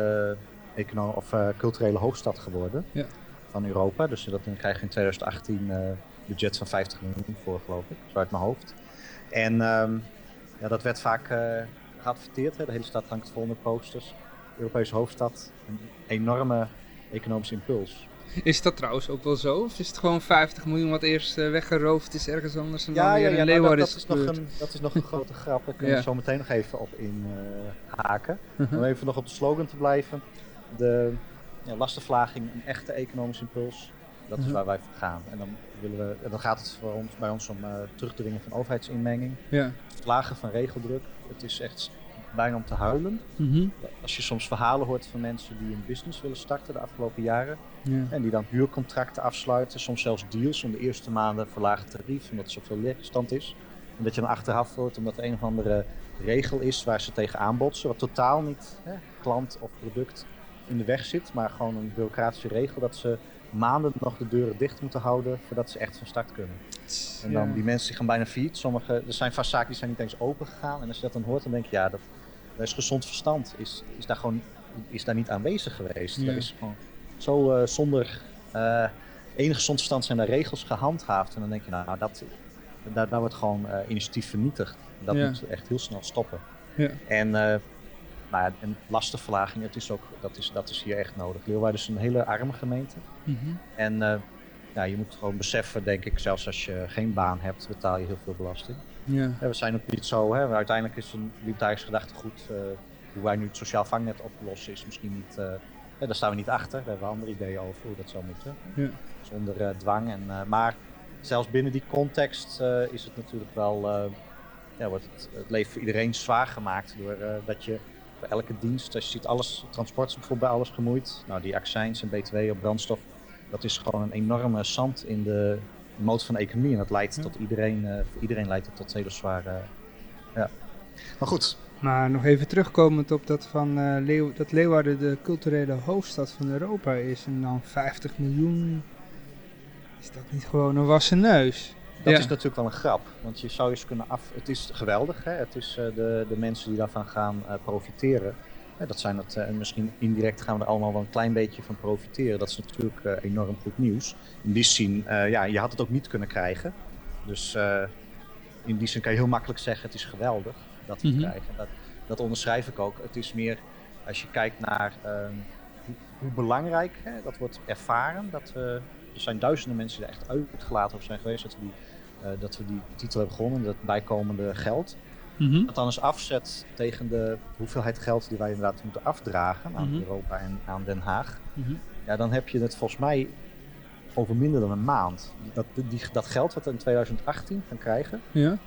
econo of uh, culturele hoofdstad geworden ja. van Europa. Dus dat dan krijg je in 2018 uh, budget van 50 miljoen voor, geloof ik, zo uit mijn hoofd. En um, ja, dat werd vaak uh, geadverteerd. Hè. De hele stad hangt vol met posters. Europese hoofdstad, een enorme economische impuls. Is dat trouwens ook wel zo? Of is het gewoon 50 miljoen wat eerst uh, weggeroofd is ergens anders en ja, dan weer ja, ja, dat, dat, is nog een, dat is nog een grote grap. Daar kunnen we zo meteen nog even op inhaken. Uh, -huh. Om even nog op de slogan te blijven. De ja, lastenverlaging, een echte economische impuls. Dat is -huh. waar wij voor gaan. En dan, willen we, dan gaat het voor ons, bij ons om uh, terugdringen van overheidsinmenging. Ja. Verlagen van regeldruk. Het is echt bijna om te huilen. -huh. Als je soms verhalen hoort van mensen die een business willen starten de afgelopen jaren. Ja. En die dan huurcontracten afsluiten. Soms zelfs deals om de eerste maanden verlaagd tarief. Omdat er zoveel leegstand is. En dat je dan achteraf hoort omdat er een of andere regel is waar ze tegen aanbotsen. Wat totaal niet hè, klant of product in de weg zit. Maar gewoon een bureaucratische regel dat ze maanden nog de deuren dicht moeten houden voordat ze echt van start kunnen. En dan Ja. die mensen die gaan bijna failliet. Sommige, er zijn vast zaken die zijn niet eens open gegaan. En als je dat dan hoort, dan denk je, ja, dat, dat is gezond verstand. Is, is daar gewoon is daar niet aanwezig geweest. Ja. Er is gewoon zo eh, zonder eh enig gezond verstand zijn daar regels gehandhaafd. En dan denk je, nou, dat, daar, daar wordt gewoon eh, initiatief vernietigd. Dat Ja. moet echt heel snel stoppen. Ja. En, nou ja, en lastenverlaging, het is ook, dat, is, dat is hier echt nodig. Leeuwarden is een hele arme gemeente. Mhm. En eh, ja, je moet gewoon beseffen, denk ik, zelfs als je geen baan hebt, betaal je heel veel belasting. Ja. Ja, we zijn ook niet zo, hè. uiteindelijk is een libertarisch gedachtegoed, eh hoe wij nu het sociaal vangnet oplossen, is misschien niet, ja, daar staan we niet achter. Daar hebben we andere ideeën over hoe dat zou moeten. Zonder dwang. En, maar zelfs binnen die context is het natuurlijk wel, ja, wordt het, het leven voor iedereen zwaar gemaakt door dat je voor elke dienst, als je ziet alles, transport is bijvoorbeeld bij alles gemoeid. Nou, die accijns en btw op brandstof, dat is gewoon een enorme zand in de motor van de economie. En dat leidt Ja. tot iedereen, eh, voor iedereen leidt het tot hele zware, ja. Maar goed, Maar nog even terugkomend op dat van eh, Leeuw, dat Leeuwarden de culturele hoofdstad van Europa is en dan 50 miljoen. Is dat niet gewoon een wassen neus? Dat Ja. is natuurlijk wel een grap, want je zou eens kunnen af. Het is geweldig, hè? het is eh, de, de mensen die daarvan gaan eh, profiteren. Dat zijn het, eh, en misschien indirect gaan we er allemaal wel een klein beetje van profiteren. Dat is natuurlijk eh, enorm goed nieuws. In die zin, eh, ja, je had het ook niet kunnen krijgen. Dus eh, in die zin kan je heel makkelijk zeggen: het is geweldig dat we het Mhm. krijgen. Dat, dat onderschrijf ik ook. Het is meer als je kijkt naar ehm, hoe, hoe belangrijk hè, dat wordt ervaren. Dat we, er zijn duizenden mensen die er echt uitgelaten over zijn geweest. Dat we die eh, dat we die titel hebben gewonnen, dat bijkomende geld. Mhm. Dat dan eens afzet tegen de hoeveelheid geld die wij inderdaad moeten afdragen aan Mhm. Europa en aan Den Haag. Mhm. Ja, dan heb je het volgens mij over minder dan een maand. Dat, die, dat geld wat we in 2018 gaan krijgen, Ja,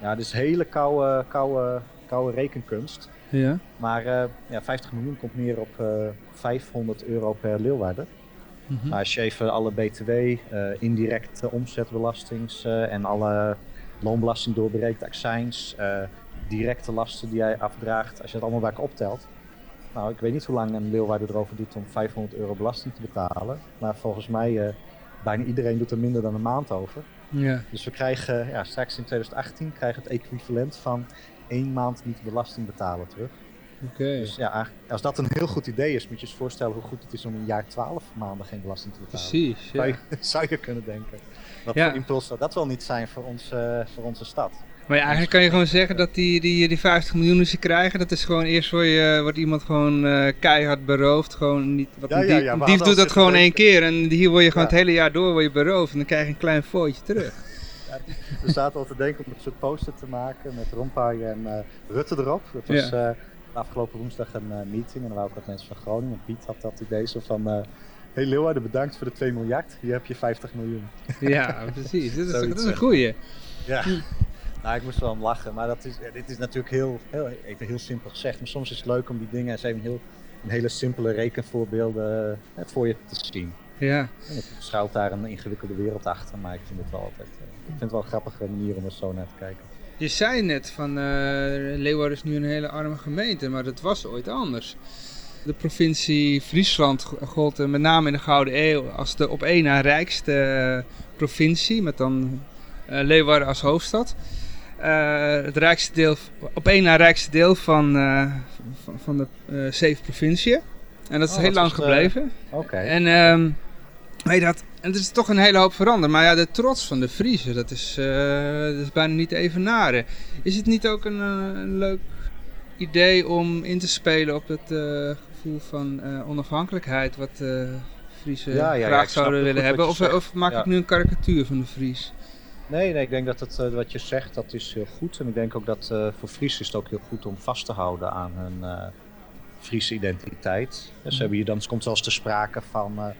ja, dat is hele koude, koude, koude rekenkunst. ja. Maar eh, ja, 50 miljoen komt neer op eh 500 euro per Mhm. Maar als je even alle BTW, eh, indirecte omzetbelastings eh, en alle loonbelasting doorberekent, accijns, eh, directe lasten die jij afdraagt, als je dat allemaal bij elkaar optelt. Nou, ik weet niet hoe lang een Leeuwarden erover doet om 500 euro belasting te betalen. Maar volgens mij, bijna iedereen doet er minder dan een maand over. Ja. Dus we krijgen ja, straks in 2018 krijgen het equivalent van één maand niet belasting betalen terug. Dus ja, als dat een heel goed idee is, moet je eens voorstellen hoe goed het is om een jaar 12 maanden geen belasting te betalen. Precies. Zou, je, zou je kunnen denken. Wat Ja. voor impuls zou dat wel niet zijn voor, ons, eh, voor onze stad? Maar ja, eigenlijk kan je gewoon zeggen dat die, die, die 50 miljoen die ze krijgen, dat is gewoon eerst word, je, wordt iemand gewoon eh, keihard beroofd. Gewoon niet, wat Ja, een dief, een doet dat gewoon één keer en hier word je gewoon het hele jaar door word je beroofd en dan krijg je een klein fooitje terug. We zaten al te denken om een soort poster te maken met Rompuy en eh, Rutte erop. Dat was Ja. Afgelopen woensdag een eh, meeting en er waren ook wat mensen van Groningen. En Piet had dat idee zo van... eh hey Leeuwarden, bedankt voor de 2 miljard. Hier heb je 50 miljoen. ja, precies. Dit is, dat is een hè. goeie. Ja. Nou, ik moest wel om lachen, maar dat is, dit is natuurlijk heel, heel, even heel simpel gezegd. Maar soms is het leuk om die dingen eens even heel, in hele simpele rekenvoorbeelden eh, voor je te zien. Ja. Er schuilt daar een ingewikkelde wereld achter, maar ik vind het wel altijd, eh, ik vind het wel een grappige manier om er zo naar te kijken. Je zei net van eh Leeuwarden is nu een hele arme gemeente, maar dat was ooit anders. De provincie Friesland gold eh, met name in de Gouden Eeuw als de op één na rijkste eh, provincie, met dan eh, Leeuwarden als hoofdstad. Het rijkste deel, op één na rijkste deel van, van, van de zeven provinciën. En dat is Oh, heel dat lang gebleven. Oké. En ehm, Nee, dat, het is toch een hele hoop veranderd. Maar ja, de trots van de Friese, dat is, dat is bijna niet even naren. Is het niet ook een, een leuk idee om in te spelen op het gevoel van onafhankelijkheid... wat Friese graag zouden willen hebben? Of, of, maak ik nu een karikatuur van de Fries? Nee, nee, ik denk dat het, uh, wat je zegt, dat is heel goed. En ik denk ook dat uh, voor Fries is het ook heel goed om vast te houden aan hun uh, Friese identiteit. Dus mm. hebben hier dan komt zelfs te sprake van,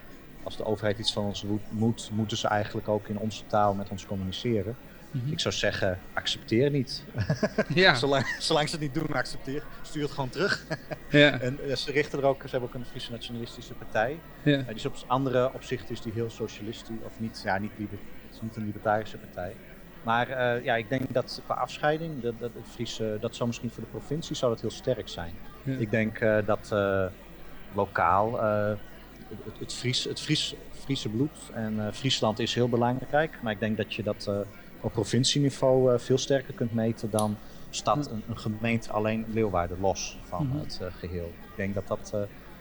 als de overheid iets van ons moet, moeten ze eigenlijk ook in onze taal met ons communiceren. Mm -hmm. Ik zou zeggen, accepteer niet. Ja. zolang, zolang, ze het niet doen, accepteer. Stuur het gewoon terug. ja. En ze richten er ook, ze hebben ook een Friese nationalistische partij. Ja. die is op andere opzichten is die heel socialistisch, of niet, ja, niet niet een libertarische partij. Maar uh, ja, ik denk dat qua afscheiding, dat, dat, het Friese, dat zou misschien voor de provincie zou dat heel sterk zijn. Ja. Ik denk uh, dat uh, lokaal het, het, Fries, het Fries, Friese bloed en Friesland is heel belangrijk. Maar ik denk dat je dat op provincieniveau veel sterker kunt meten dan stad, een, een gemeente alleen Leeuwarden los van mm -hmm. het geheel. Ik denk dat dat,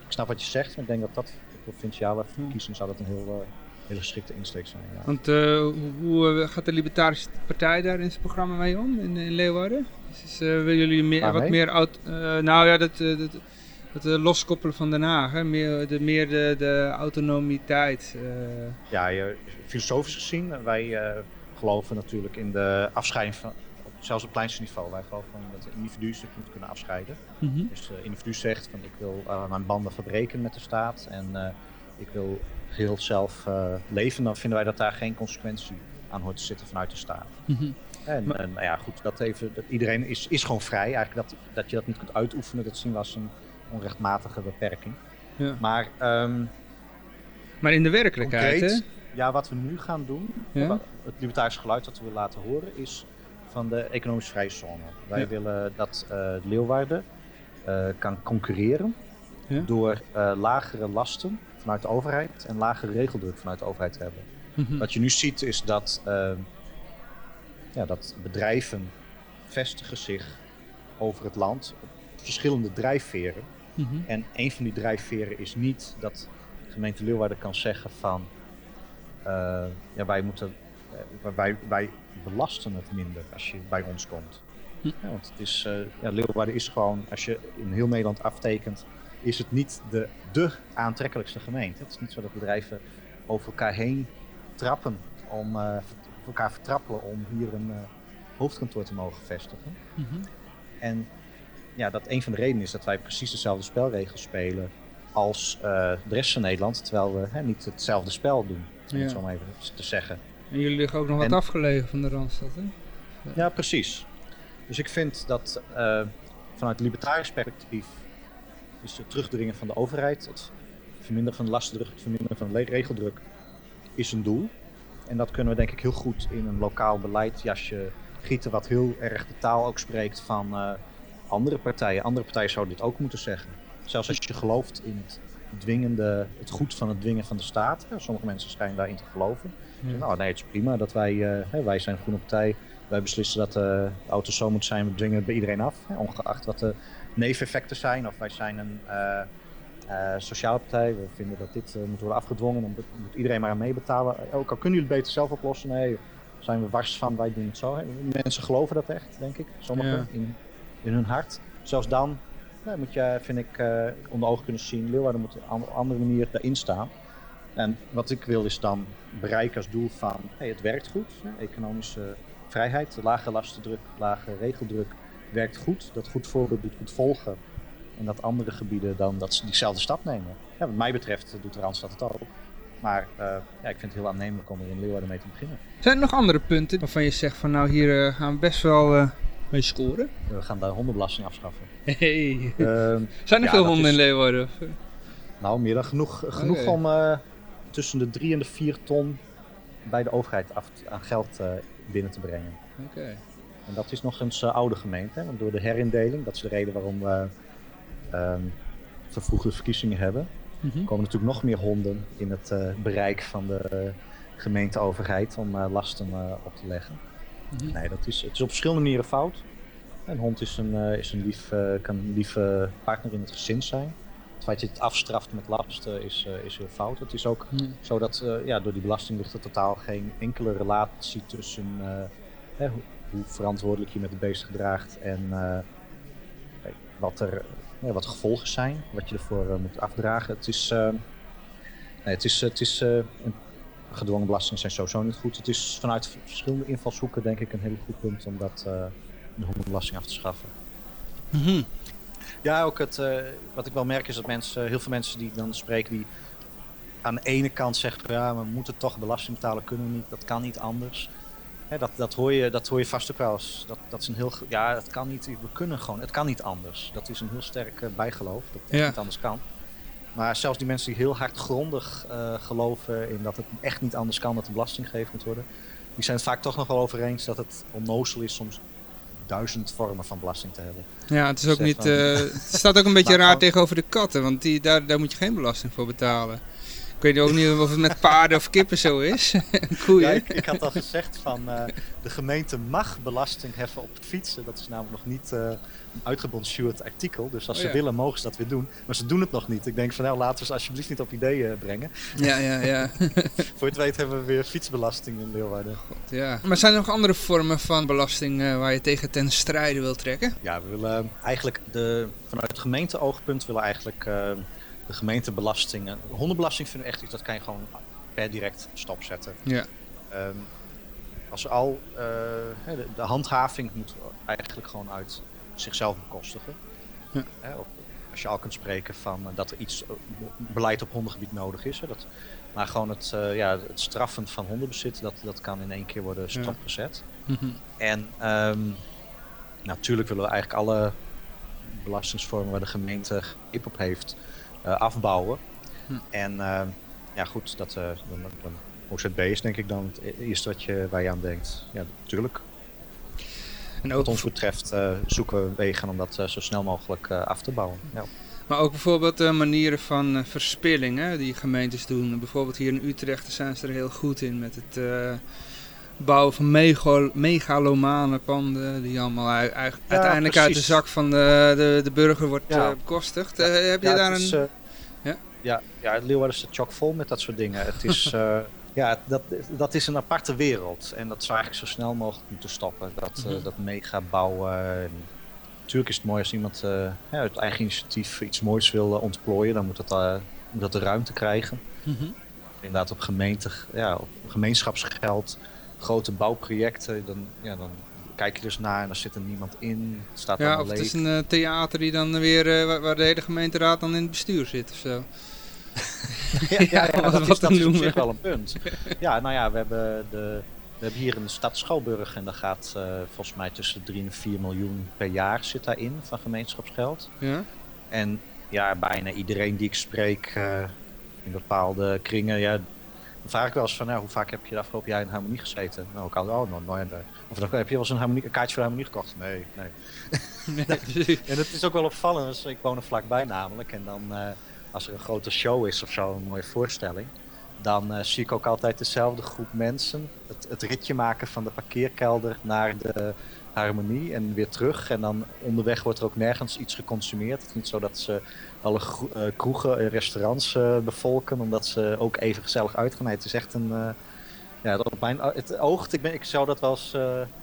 ik snap wat je zegt, maar ik denk dat dat voor provinciale verkiezingen zou dat een heel hele geschikte insteek zijn. Ja. Want uh, hoe gaat de Libertarische Partij daar in zijn programma mee om in, in Leeuwarden? Dus, uh, willen jullie meer, wat meer oud, nou ja, dat, dat, dat loskoppelen van Den Haag, hè? Meer, de, meer de, de autonomiteit. Ja, je, filosofisch gezien, wij geloven natuurlijk in de afscheiding van, zelfs op kleinste niveau. Wij geloven dat de individu zich moet kunnen afscheiden. Mm -hmm. Dus de individu zegt van ik wil mijn banden verbreken met de staat en ik wil heel zelf uh, leven, dan vinden wij dat daar geen consequentie aan hoort te zitten vanuit de staat. Mm -hmm. En, nou ja, goed, dat even, dat iedereen is, is gewoon vrij. Eigenlijk dat, dat je dat niet kunt uitoefenen, dat zien we als een onrechtmatige beperking. Ja. Maar, um, maar in de werkelijkheid, concreet, Ja, wat we nu gaan doen, ja? het libertarische geluid dat we willen laten horen, is van de economisch vrije zone. Wij ja. willen dat uh, Leeuwarden uh, kan concurreren door uh, lagere lasten vanuit de overheid en lagere regeldruk vanuit de overheid hebben. Mm Wat je nu ziet is dat, uh, ja, dat bedrijven vestigen zich over het land op verschillende drijfveren. Mm -hmm. En een van die drijfveren is niet dat de gemeente Leeuwarden kan zeggen van uh, ja, wij, moeten, uh, wij, wij belasten het minder als je bij ons komt. Hm. Ja, want het is, uh, ja, Leeuwarden is gewoon, als je in heel Nederland aftekent, is het niet de, de aantrekkelijkste gemeente. Het is niet zo dat bedrijven over elkaar heen trappen om uh, elkaar vertrappelen om hier een hoofdkantoor te mogen vestigen. Mm -hmm. En ja, dat een van de redenen is dat wij precies dezelfde spelregels spelen als uh, de rest van Nederland, terwijl we hè, niet hetzelfde spel doen, om ja. het zo maar even te zeggen. En jullie liggen ook nog wat afgelegen van de Randstad, hè? Ja. ja, precies. Dus ik vind dat vanuit libertarisch perspectief dus het terugdringen van de overheid, het verminderen van de lastendruk, het verminderen van de regeldruk, is een doel. En dat kunnen we denk ik heel goed in een lokaal beleidjasje gieten, wat heel erg de taal ook spreekt van uh, andere partijen. Andere partijen zouden dit ook moeten zeggen. Zelfs als je gelooft in het, dwingende, het goed van het dwingen van de staat. Ja, sommige mensen schijnen daarin te geloven. Ja. Nou, nee, het is prima dat wij, uh, wij zijn een groene partij. Wij beslissen dat uh, de auto zo moet zijn, we dwingen het bij iedereen af. ongeacht wat de neveneffecten zijn. Of wij zijn een uh, sociale partij. We vinden dat dit moet worden afgedwongen. Dan moet iedereen maar aan meebetalen. Ook al kunnen jullie het beter zelf oplossen. Nee, zijn we wars van, wij doen het zo. Mensen geloven dat echt, denk ik. Sommigen ja. in, in hun hart. Zelfs dan nou, moet je, vind ik, onder ogen kunnen zien. Leeuwarden moet op een andere manier daarin staan. En wat ik wil is dan bereiken als doel van, hey, het werkt goed. Economische vrijheid, lage lastendruk, lage regeldruk werkt goed. Dat goed voorbeeld doet goed volgen. En dat andere gebieden dan dat ze diezelfde stap nemen. Ja, wat mij betreft doet de Randstad het ook. Maar uh, ja, ik vind het heel aannemelijk om er in Leeuwarden mee te beginnen. Zijn er nog andere punten waarvan je zegt van nou hier uh, gaan we best wel mee scoren? We gaan de hondenbelasting afschaffen. Hey. Ehm, Zijn er ja, veel honden is... in Leeuwarden? Nou, meer dan genoeg, genoeg okay. om tussen de 3 en de 4 ton bij de overheid af, aan geld binnen te brengen. Oké. Okay. En dat is nog eens uh, oude gemeente, want door de herindeling, dat is de reden waarom we um, vervroegde verkiezingen hebben, mm -hmm. komen natuurlijk nog meer honden in het bereik van de gemeenteoverheid om lasten op te leggen. Mm -hmm. Nee, dat is, het is op verschillende manieren fout. Een hond is een, is een lief, kan een lieve partner in het gezin zijn. het feit dat je het afstraft met lasten is, is heel fout. Het is ook zo dat ja, door die belasting ligt er totaal geen enkele relatie tussen hè, hoe verantwoordelijk je met het beest gedraagt en wat, er, wat de gevolgen zijn, wat je ervoor moet afdragen. Het is, nee, het is, het is een gedwongen belastingen zijn sowieso niet goed. Het is vanuit verschillende invalshoeken denk ik een heel goed punt om dat, uh, de hondenbelasting af te schaffen. Mhm. Ja, ook het, uh, wat ik wel merk is dat mensen, heel veel mensen die dan spreken, die aan de ene kant zeggen, ja, we moeten toch belasting betalen, kunnen we niet, dat kan niet anders. dat, dat, hoor je, dat hoor je vast ook wel eens. Dat, dat is een heel, ja, het kan niet, we kunnen gewoon, het kan niet anders. Dat is een heel sterk uh, bijgeloof, dat het niet anders kan. Maar zelfs die mensen die heel hard grondig uh, geloven in dat het echt niet anders kan dat de belasting gegeven moet worden, die zijn het vaak toch nog wel over eens dat het onnozel is soms duizend vormen van belasting te hebben. Ja, het, is ook niet, uh, het staat ook een beetje raar tegenover de katten, want die, daar, daar moet je geen belasting voor betalen. Ik weet ook niet of het met paarden of kippen zo is. Koeien. Ja, ik, ik, had al gezegd van uh, de gemeente mag belasting heffen op het fietsen. Dat is namelijk nog niet uh, een uitgebonjourd artikel. Dus als Oh ze ja. willen mogen ze dat weer doen. Maar ze doen het nog niet. Ik denk van nou laten we ze alsjeblieft niet op ideeën brengen. Ja, ja, ja. Voor het weet hebben we weer fietsbelasting in Leeuwarden. ja. Maar zijn er nog andere vormen van belasting eh, waar je tegen ten strijde wilt trekken? Ja, we willen eigenlijk de, vanuit het gemeenteoogpunt willen eigenlijk uh, de gemeentebelastingen. De hondenbelasting vinden we echt iets dat kan je gewoon per direct stopzetten. Ja. Um, als al uh, de, de, handhaving moet eigenlijk gewoon uit zichzelf bekostigen. Ja. Hè, als je al kunt spreken van uh, dat er iets uh, beleid op hondengebied nodig is. Hè, dat, maar gewoon het, uh, ja, het straffen van hondenbezit, dat, dat kan in één keer worden stopgezet. Ja. Mm -hmm. En um, natuurlijk willen we eigenlijk alle belastingsvormen waar de gemeente grip op heeft afbouwen. Hm. En uh, ja, goed, dat, uh, dan, dan OZB is denk ik dan het eerste wat je, waar je aan denkt. Ja, natuurlijk. En ook wat ons betreft zoeken we wegen om dat zo snel mogelijk af te bouwen. Ja. Maar ook bijvoorbeeld manieren van verspilling hè, die gemeentes doen. Bijvoorbeeld hier in Utrecht zijn ze er heel goed in met het bouwen van mega megalomane panden. Die allemaal ja, uiteindelijk uit de zak van de, de, de burger wordt ja. bekostigd. heb je daar is, een... ja? Ja, ja, het Leeuwarden is chock vol met dat soort dingen. Het is, ja, dat, dat is een aparte wereld. En dat zou eigenlijk zo snel mogelijk moeten stoppen. Dat, mm -hmm. dat mega bouwen. En, Natuurlijk is het mooi als iemand ja, uit eigen initiatief iets moois wil ontplooien. Dan moet dat, moet dat de ruimte krijgen. Mm -hmm. Inderdaad op gemeente, ja, op gemeenschapsgeld, grote bouwprojecten. Dan, ja, dan kijk je dus naar en daar zit er niemand in. Het staat ja, of leeg. het is een theater die dan weer, waar, waar, de hele gemeenteraad dan in het bestuur zit of zo. ja, ja, ja, dat, is, dat is op zich wel een punt. Ja, nou ja, we hebben de... We hebben hier in de stad Schouwburg en daar gaat uh, volgens mij tussen 3 en 4 miljoen per jaar zit daarin van gemeenschapsgeld. Ja. En ja, bijna iedereen die ik spreek in bepaalde kringen, ja, dan vraag ik wel eens van, nou, hoe vaak heb je de afgelopen jaar in harmonie gezeten? Nou, ik al, oh, nou, nooit. Of dan, heb je wel eens een, harmonie, een kaartje voor harmonie gekocht? Nee, nee. nee. en het is ook wel opvallend, dus ik woon er vlakbij namelijk. En dan, uh, als er een grote show is of zo, een mooie voorstelling, dan uh, zie ik ook altijd dezelfde groep mensen het, het, ritje maken van de parkeerkelder naar de harmonie en weer terug. En dan onderweg wordt er ook nergens iets geconsumeerd. Het is niet zo dat ze alle uh, kroegen en restaurants uh, bevolken, omdat ze ook even gezellig uitgaan. Nee, het is echt een... uh, ja, dat op mijn, het oogt, ik, ben, ik zou dat wel eens,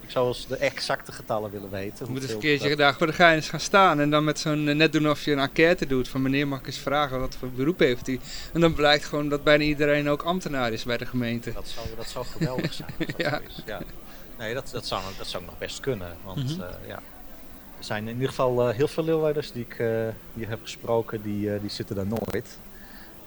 ik zou eens de exacte getallen willen weten. Je moet eens een keertje dat... dag voor de gein gaan staan en dan met zo'n net doen of je een enquête doet van meneer mag ik eens vragen wat voor beroep heeft hij. En dan blijkt gewoon dat bijna iedereen ook ambtenaar is bij de gemeente. Dat zou, dat zou geweldig zijn. Dat ja. Is, ja. Nee, dat, dat, zou, dat zou nog best kunnen. Want mm -hmm. uh, ja, zijn in ieder geval uh, heel veel Leeuwarders die ik uh, hier heb gesproken, die, die zitten daar nooit.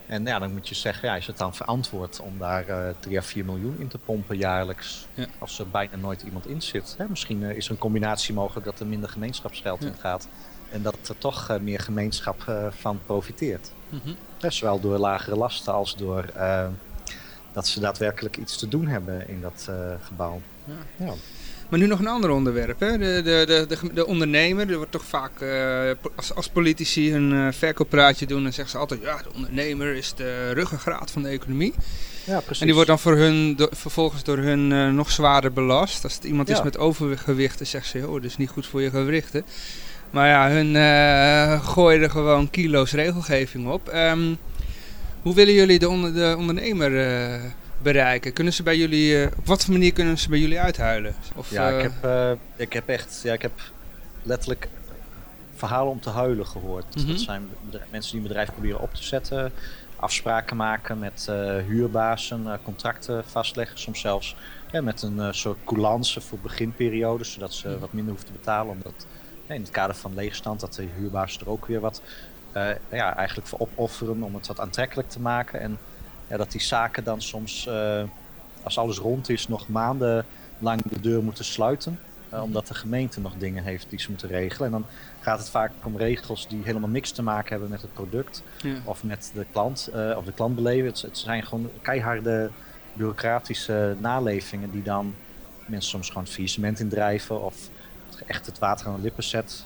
En ja, dan moet je zeggen, ja, is het dan verantwoord om daar 3 à 4 miljoen in te pompen jaarlijks, ja. als er bijna nooit iemand in zit? Hè? Misschien is er een combinatie mogelijk dat er minder gemeenschapsgeld Ja. in gaat en dat er toch meer gemeenschap van profiteert. Mm -hmm. Zowel door lagere lasten als door uh, dat ze daadwerkelijk iets te doen hebben in dat uh, gebouw. Ja. Ja. Maar nu nog een ander onderwerp. Hè? De, de, de, de, de ondernemer, er wordt toch vaak uh, als, als politici een verkooppraatje doen en zeggen ze altijd, ja, de ondernemer is de ruggengraat van de economie. Ja, precies. En die wordt dan voor hun, do, vervolgens door hun nog zwaarder belast. Als het iemand ja. is met overgewicht, dan zegt ze, oh, dat is niet goed voor je gewrichten. Maar ja, hun uh, gooien er gewoon kilo's regelgeving op. Um, hoe willen jullie de, onder, de ondernemer uh, bereiken? Kunnen ze bij jullie, op wat voor manier kunnen ze bij jullie uithuilen? Of, ja, ik heb, ik heb echt, ja, ik heb letterlijk verhalen om te huilen gehoord. Mm -hmm. Dat zijn mensen die een bedrijf proberen op te zetten, afspraken maken met huurbazen, contracten vastleggen, soms zelfs met een soort coulance voor beginperiodes, zodat ze wat minder hoeven te betalen. Omdat in het kader van leegstand dat de huurbazen er ook weer wat ja, eigenlijk voor opofferen om het wat aantrekkelijk te maken. En ja, dat die zaken dan soms, als alles rond is, nog maanden lang de deur moeten sluiten. Uh, omdat de gemeente nog dingen heeft die ze moeten regelen. En dan gaat het vaak om regels die helemaal niks te maken hebben met het product. Ja. Of met de klant, of de klantbeleving. Het, het, zijn gewoon keiharde bureaucratische nalevingen die dan mensen soms gewoon faillissement indrijven. Of echt het water aan de lippen zet.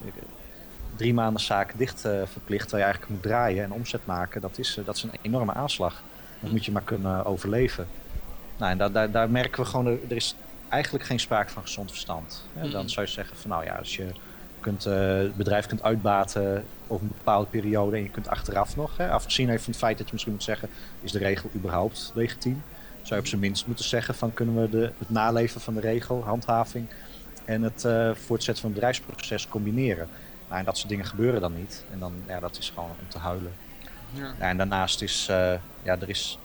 Drie maanden zaken dicht uh, verplicht, terwijl je eigenlijk moet draaien en omzet maken. Dat is, dat is een enorme aanslag. Dat moet je maar kunnen overleven. Nou, en daar, daar, daar merken we gewoon, er, er is eigenlijk geen sprake van gezond verstand. Dan zou je zeggen van nou ja, als je kunt, uh, het bedrijf kunt uitbaten over een bepaalde periode en je kunt achteraf nog, hè, afgezien even van het feit dat je misschien moet zeggen, is de regel überhaupt legitiem? Zou je op zijn minst moeten zeggen van kunnen we de, het naleven van de regel, handhaving en het uh, voortzetten van het bedrijfsproces combineren? Nou, en dat soort dingen gebeuren dan niet. En dan, ja, dat is gewoon om te huilen. Ja. Ja, en daarnaast is, uh, ja, er is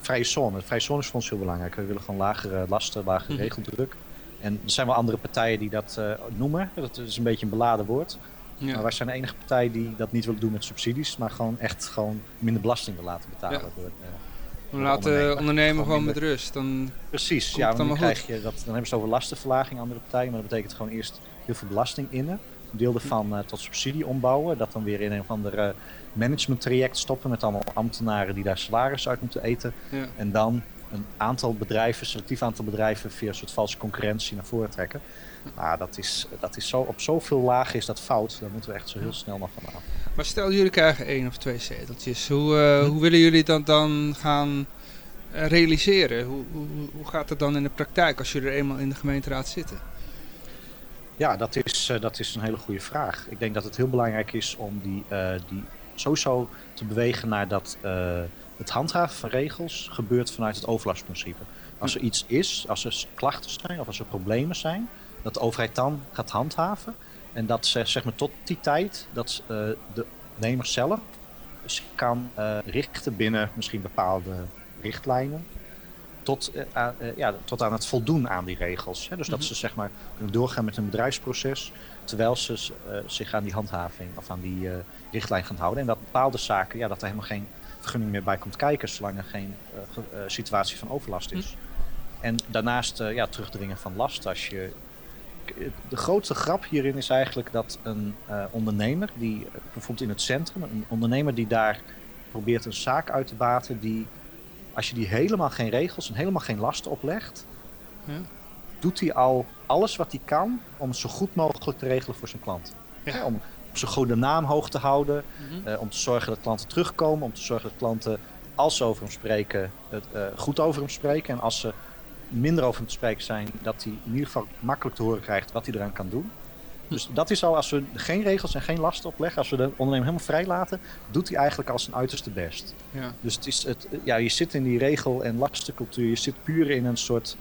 vrije zone. De vrije zone is voor ons heel belangrijk. We willen gewoon lagere lasten, lagere mm. regeldruk. En er zijn wel andere partijen die dat uh, noemen. Dat is een beetje een beladen woord. Ja. Maar wij zijn de enige partij die dat niet wil doen met subsidies, maar gewoon echt gewoon minder belasting wil laten betalen. Ja. Door, uh, we laten ondernemen gewoon met rust. Dan Precies, ja, dan, krijg je dat, dan hebben ze over lastenverlaging, andere partijen, maar dat betekent gewoon eerst heel veel belasting innen. Deel ervan uh, tot subsidie ombouwen, dat dan weer in een of andere management traject stoppen met allemaal ambtenaren die daar salaris uit moeten eten. Ja. En dan een aantal bedrijven, selectief aantal bedrijven, via een soort valse concurrentie naar voren trekken. Nou, dat is, dat is zo, op zoveel lagen is dat fout. Daar moeten we echt zo heel snel nog vanaf. Maar stel jullie krijgen één of twee zeteltjes. Hoe, uh, hm. hoe willen jullie dat dan gaan realiseren? Hoe, hoe, hoe, gaat het dan in de praktijk als jullie er eenmaal in de gemeenteraad zitten? Ja, dat is, uh, dat is een hele goede vraag. Ik denk dat het heel belangrijk is om die, uh, die sowieso te bewegen naar dat het handhaven van regels gebeurt vanuit het overlastprincipe. Als er iets is, als er klachten zijn of als er problemen zijn, dat de overheid dan gaat handhaven. En dat ze zeg maar tot die tijd dat de nemer zelf kan richten binnen misschien bepaalde richtlijnen. Tot, uh, ja, tot aan het voldoen aan die regels. Hè? Dus dat mhm. ze zeg maar kunnen doorgaan met een bedrijfsproces. Terwijl ze zich aan die handhaving of aan die richtlijn gaan houden. En dat bepaalde zaken, ja, dat er helemaal geen vergunning meer bij komt kijken. Zolang er geen situatie van overlast is. Mhm. En daarnaast ja, terugdringen van last. Als je de grootste grap hierin is eigenlijk dat een uh, ondernemer, die bijvoorbeeld in het centrum, een ondernemer die daar probeert een zaak uit te baten, die als je die helemaal geen regels en helemaal geen lasten oplegt, ja. doet hij al alles wat hij kan om het zo goed mogelijk te regelen voor zijn klant. Ja. om zijn goede naam hoog te houden, mm -hmm. uh, om te zorgen dat klanten terugkomen, om te zorgen dat klanten, als ze over hem spreken, het, uh, goed over hem spreken. En als ze minder over te spreken zijn, dat hij in ieder geval makkelijk te horen krijgt wat hij eraan kan doen. Dus dat is al, als we geen regels en geen lasten opleggen, als we de ondernemer helemaal vrij laten, doet hij eigenlijk al zijn uiterste best. Ja. Dus het is het, ja, je zit in die regel- en lastencultuur, je zit puur in een soort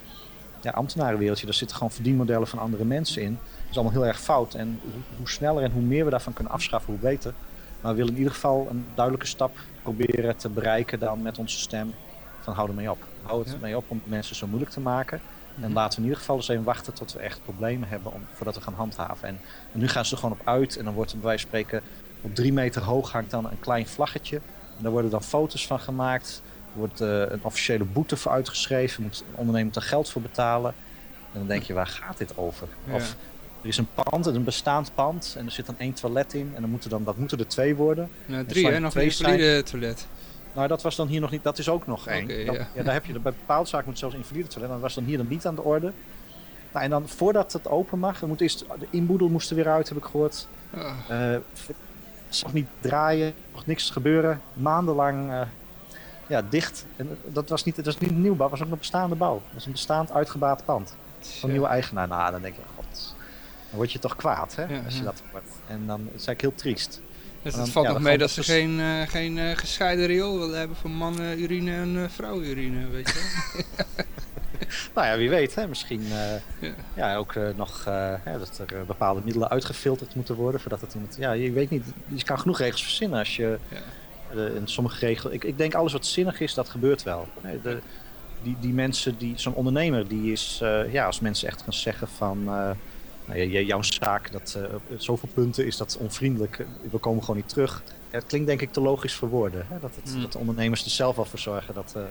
ja, ambtenarenwereldje. Daar zitten gewoon verdienmodellen van andere mensen in. Dat is allemaal heel erg fout. En hoe, sneller en hoe meer we daarvan kunnen afschaffen, hoe beter. Maar we willen in ieder geval een duidelijke stap proberen te bereiken dan met onze stem van hou ermee op. Hou het ja. mee op om mensen zo moeilijk te maken. En laten we in ieder geval eens even wachten tot we echt problemen hebben om, voordat we gaan handhaven. En, en, nu gaan ze er gewoon op uit en dan wordt er bij wijze van spreken op drie meter hoog hangt dan een klein vlaggetje. En daar worden dan foto's van gemaakt. Er wordt uh, een officiële boete voor uitgeschreven. Moet een ondernemer er geld voor betalen. En dan denk je, waar gaat dit over? Ja. Of er is een pand, een bestaand pand. En er zit dan één toilet in. En dan moeten dan, dat moeten er twee worden. Ja, drie, hè? Nog een valide toilet. Nou, dat was dan hier nog niet. Dat is ook nog één. Okay, ja. ja. daar heb je bij bepaalde zaken moet zelfs invalide toilet. Dan was dan hier dan niet aan de orde. Nou, en dan voordat het open mag, moet eerst de inboedel moest er weer uit, heb ik gehoord. Oh. Uh, nog niet draaien, nog niks gebeuren. Maandenlang uh, ja, dicht. En dat was niet, dat was niet een nieuwbouw, dat was ook een bestaande bouw. Dat was een bestaand uitgebaat pand. Van nieuwe eigenaar. Nou, dan denk je, god. Dan word je toch kwaad, hè? Ja, als je dat hoort. En dan is het eigenlijk heel triest. Dus het valt ja, nog mee dat ze geen, eh, geen eh, gescheiden riool willen hebben van mannen-urine en eh, vrouwen-urine, weet je. Nou ja, wie weet, hè? misschien Ja. ja. ook nog hè, dat er bepaalde middelen uitgefilterd moeten worden voordat het iemand. Ja, je weet niet, je kan genoeg regels verzinnen als je. Ja. in sommige regels. Ik, ik denk alles wat zinnig is, dat gebeurt wel. De, die, die mensen, die, zo'n ondernemer, die is. ja, als mensen echt gaan zeggen van. Nou, jouw zaak, dat eh, op zoveel punten is dat onvriendelijk. We komen gewoon niet terug. Ja, het klinkt denk ik te logisch voor woorden. Hè? Dat, het, Mm. dat de ondernemers er zelf al voor zorgen dat, eh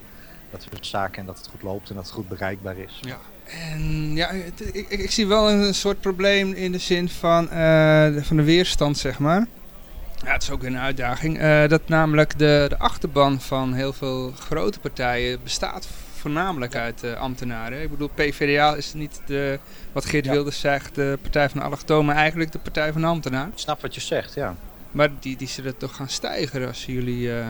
dat hun zaak en dat het goed loopt en dat het goed bereikbaar is. Ja. En ja, het- ik, ik, ik zie wel een soort probleem in de zin van, eh, de, van de weerstand, zeg maar. Ja, het is ook weer een uitdaging. dat namelijk de, de achterban van heel veel grote partijen bestaat voornamelijk uit eh, ambtenaren. Ik bedoel, PvdA is niet de, wat Geert Ja. Wilders zegt, de partij van de allochtonen, maar eigenlijk de partij van de ambtenaar. Ik snap wat je zegt, ja. Maar die, die zullen toch gaan stijgen als jullie eh,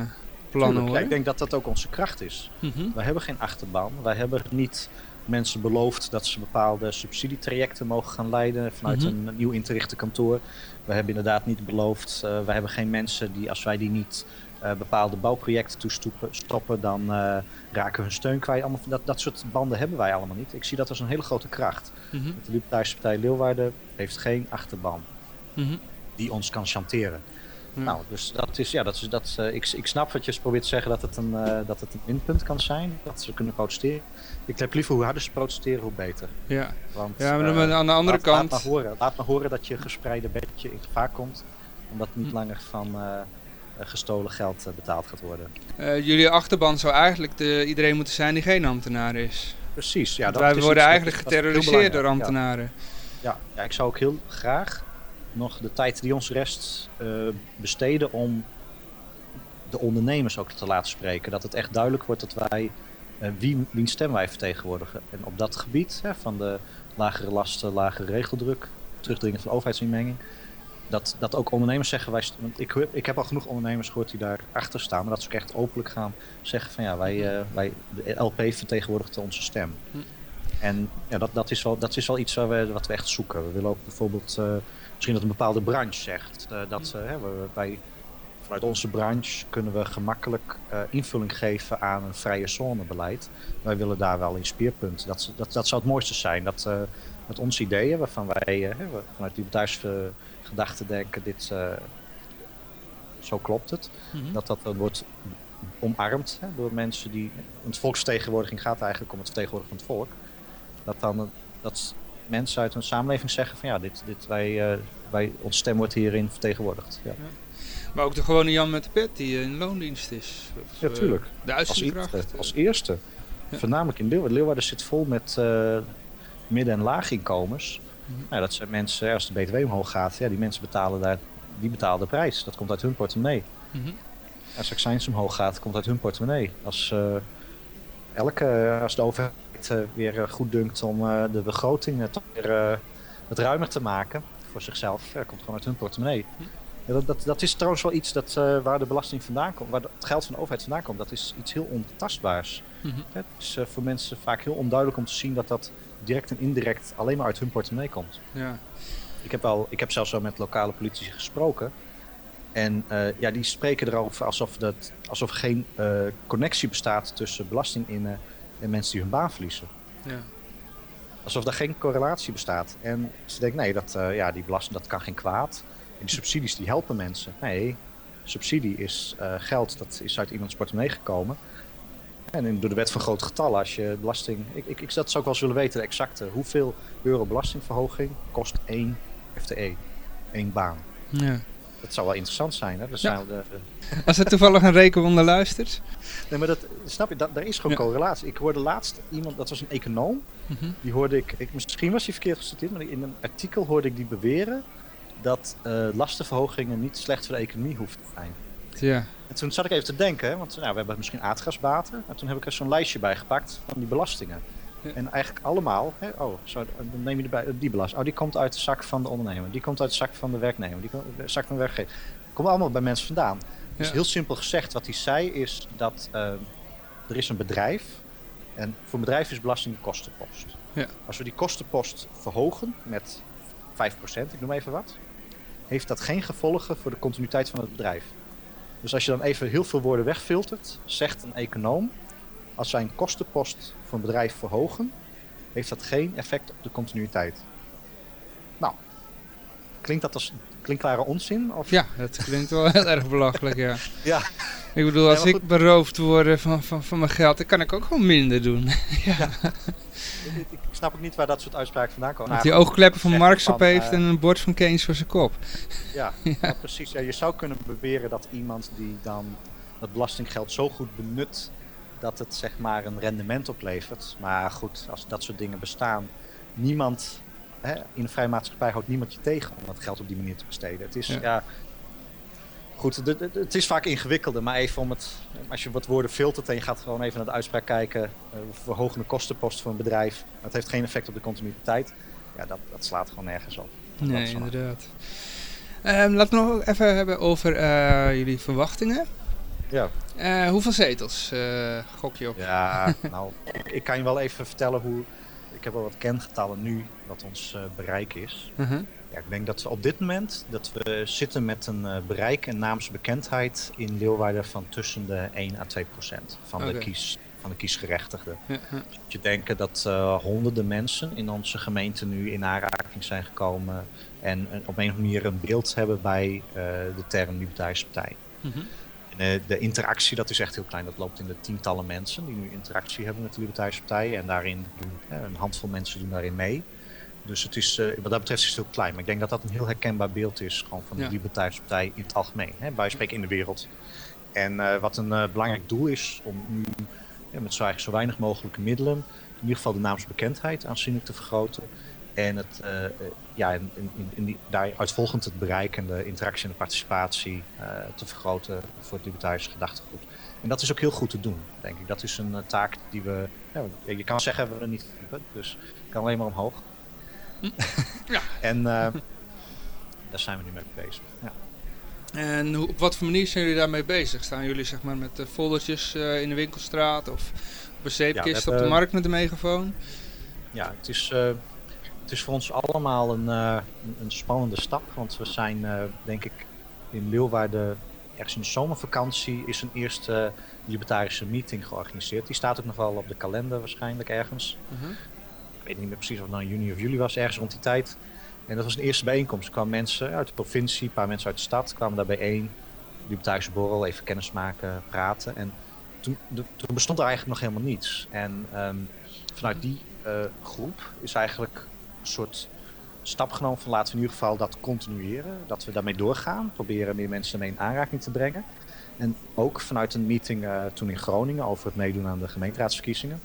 plannen Tuurlijk. Horen. ik denk dat dat ook onze kracht is. Mhm. Wij hebben geen achterban. Wij hebben niet mensen beloofd dat ze bepaalde subsidietrajecten mogen gaan leiden vanuit Mhm. een nieuw in te richten kantoor. We hebben inderdaad niet beloofd. eh wij hebben geen mensen die, als wij die niet eh, bepaalde bouwprojecten toestoppen, stoppen, dan eh, raken we hun steun kwijt. Allemaal, dat, dat soort banden hebben wij allemaal niet. Ik zie dat als een hele grote kracht. Mhm. De Libertarische Partij Leeuwarden heeft geen achterban Mhm. die ons kan chanteren. Nou, dus dat is, ja, dat is, dat, eh, ik, ik snap wat je probeert te zeggen dat het, een, dat het een minpunt kan zijn, dat ze kunnen protesteren. Ik heb liever hoe harder ze protesteren, hoe beter. ja. Want, ja, maar aan de andere laat, kant... Laat maar, horen, laat maar horen dat je gespreide bedje in gevaar komt, omdat niet Hm. langer van gestolen geld eh, betaald gaat worden. Eh, jullie achterban zou eigenlijk de, iedereen moeten zijn die geen ambtenaar is. Precies, ja. Dat wij is worden eigenlijk dat geterroriseerd door ambtenaren. Ja, ja, ik zou ook heel graag nog de tijd die ons rest eh, besteden om de ondernemers ook te laten spreken. Dat het echt duidelijk wordt dat wij, eh wie, wiens stem wij vertegenwoordigen. En op dat gebied hè, van de lagere lasten, lagere regeldruk, terugdringen van overheidsinmenging. Dat, dat ook ondernemers zeggen, wij, want ik, ik heb al genoeg ondernemers gehoord die daar achter staan, maar dat ze ook echt openlijk gaan zeggen van ja, wij, eh, wij de LP vertegenwoordigt onze stem. Hm. En ja, dat, dat, is wel, dat is wel iets waar we, wat we echt zoeken. We willen ook bijvoorbeeld, eh, misschien dat een bepaalde branche zegt, eh, dat we, wij vanuit onze branche kunnen we gemakkelijk invulling geven aan een vrije zonebeleid. Wij willen daar wel in speerpunt. Dat, dat, dat zou het mooiste zijn. Dat met onze ideeën, waarvan wij vanuit libertarische gedachten denken, dit, eh, zo klopt het. Mhm. Dat dat dan wordt omarmd hè, door mensen die. Want volksvertegenwoordiging gaat eigenlijk om het vertegenwoordigen van het volk. Dat dan eh, dat mensen uit een samenleving zeggen van ja, dit, dit, wij, eh, wij, ons stem wordt hierin vertegenwoordigd. Ja, Maar ook de gewone Jan met de pet die in loondienst is. Of, ja eh, tuurlijk. De Als uitzendkracht. eerste. Als eerste. Ja. Voornamelijk in Leeuwarden. Leeuwarden zit vol met eh, midden- en laaginkomens. Mhm. Nou, dat zijn mensen, als de BTW omhoog gaat, ja, die mensen betalen daar, die betalen de prijs. Dat komt uit hun portemonnee. Mhm. Als accijns omhoog gaat, komt uit hun portemonnee. Als, eh, elke, als de overheid eh, weer eh, goed dunkt om eh, de begroting eh, toch weer eh, wat ruimer te maken voor zichzelf, ja, komt gewoon uit hun portemonnee. Ja, dat, dat, dat is trouwens wel iets dat, eh, waar de belasting vandaan komt, waar het geld van de overheid vandaan komt. Dat is iets heel ontastbaars. Mhm. Het is eh, voor mensen vaak heel onduidelijk om te zien dat dat direct en indirect alleen maar uit hun portemonnee komt. Ja. Ik heb, wel, ik heb zelfs wel met lokale politici gesproken. En eh, ja, die spreken erover alsof, dat, alsof er geen eh, connectie bestaat tussen belastinginnen en mensen die hun baan verliezen. Ja. Alsof daar geen correlatie bestaat. En ze denken, nee, dat, eh, ja, die belasting dat kan geen kwaad. En die subsidies die helpen mensen. Nee, subsidie is geld dat is uit iemands portemonnee gekomen. En door de wet van grote getallen, als je belasting... Ik, ik, ik dat zou ik wel eens willen weten, de exacte. Hoeveel euro belastingverhoging kost één FTE? één baan? Ja. Dat zou wel interessant zijn, hè? Dat Ja. de, Als er toevallig een rekenwonder luistert. Nee, maar dat, snap je, dat, daar is gewoon Ja. correlatie. Ik hoorde laatst iemand, dat was een econoom, Mhm. die hoorde ik, ik misschien was hij verkeerd geciteerd, maar in een artikel hoorde ik die beweren dat eh, lastenverhogingen niet slecht voor de economie hoeven te zijn. Ja. En toen zat ik even te denken, want nou, we hebben misschien aardgasbaten, en toen heb ik er zo'n lijstje bij gepakt van die belastingen. Ja. En eigenlijk allemaal, hè, oh, zo, dan neem je erbij, die belasting, oh, die komt uit de zak van de ondernemer, die komt uit de zak van de werknemer, die komt uit de zak van de werkgever. Komt allemaal bij mensen vandaan. Dus Ja. heel simpel gezegd, wat hij zei is dat eh, er is een bedrijf en voor een bedrijf is belasting een kostenpost. Ja. Als we die kostenpost verhogen met 5%, ik noem even wat, heeft dat geen gevolgen voor de continuïteit van het bedrijf. Dus als je dan even heel veel woorden wegfiltert, zegt een econoom, als zij een kostenpost voor een bedrijf verhogen, heeft dat geen effect op de continuïteit. Nou, klinkt dat als klinkklare onzin? Of? Ja, dat klinkt wel heel erg belachelijk, ja. Ja. Ik bedoel, als ik beroofd word van, van, van mijn geld, dan kan ik ook gewoon minder doen. ja. ja. Ik, ik, snap ook niet waar dat soort uitspraken vandaan komen. Dat hij oogkleppen van Marx op heeft en een bord van Keynes voor zijn kop. Ja, ja. precies. Ja, je zou kunnen beweren dat iemand die dan dat belastinggeld zo goed benut dat het zeg maar een rendement oplevert. Maar goed, als dat soort dingen bestaan, niemand hè, in een vrije maatschappij houdt niemand je tegen om dat geld op die manier te besteden. Het is ja, ja goed, het is vaak ingewikkelder, maar even om het, als je wat woorden filtert en je gaat gewoon even naar de uitspraak kijken, uh, verhogende kostenpost voor een bedrijf, dat heeft geen effect op de continuïteit. Ja, dat, dat slaat gewoon nergens op. nee, inderdaad. Um, laten we nog even hebben over uh, jullie verwachtingen. Ja. Uh, hoeveel zetels gok je op? Ja, nou, ik, ik, kan je wel even vertellen hoe. Ik heb wel wat kengetallen nu wat ons bereik is. -huh. Ja, ik denk dat we op dit moment dat we zitten met een bereik en naamsbekendheid in Leeuwarden van tussen de 1 à 2 procent van, okay. de, kies, van de kiesgerechtigden. -huh. Dus je denken dat honderden mensen in onze gemeente nu in aanraking zijn gekomen en op een of andere manier een beeld hebben bij de term Libertarische Partij. -huh. En de interactie, dat is echt heel klein. Dat loopt in de tientallen mensen die nu interactie hebben met de Libertarische Partij. En daarin doen een handvol mensen doen daarin mee. Dus het is, wat dat betreft is het heel klein. Maar ik denk dat dat een heel herkenbaar beeld is gewoon van de ja. Libertarische Partij in het algemeen. Hè, bij spreken in de wereld. En uh, wat een uh, belangrijk doel is om nu ja, met zo, zo weinig mogelijke middelen, in ieder geval de naamsbekendheid aanzienlijk te vergroten. En het, ja, in, in, in die, daar uitvolgend het bereik en de interactie en de participatie te vergroten voor het libertarische gedachtegoed. En dat is ook heel goed te doen, denk ik. Dat is een taak die we. Ja, je kan zeggen we er niet hebben, dus ik kan alleen maar omhoog. Ja. en daar zijn we nu mee bezig. Ja. En hoe, op wat voor manier zijn jullie daarmee bezig? Staan jullie zeg maar met foldertjes in de winkelstraat of op een zeepkist ja, op de markt met de megafoon? Ja, het is het is voor ons allemaal een, uh, een spannende stap. Want we zijn, uh, denk ik, in Leeuwarden ergens in de zomervakantie is een eerste libertarische meeting georganiseerd. Die staat ook nog wel op de kalender waarschijnlijk ergens. Uh -huh. Weet niet meer precies of het nou juni of juli was, ergens rond die tijd. En dat was een eerste bijeenkomst. Er kwamen mensen uit de provincie, een paar mensen uit de stad, kwamen daar bijeen. Libertarische borrel, even kennis maken, praten. En toen, bestond er eigenlijk nog helemaal niets. En um, vanuit die uh, groep is eigenlijk soort stap genomen van laten we in ieder geval dat continueren. Dat we daarmee doorgaan. Proberen meer mensen ermee in aanraking te brengen. En ook vanuit een meeting uh, toen in Groningen over het meedoen aan de gemeenteraadsverkiezingen.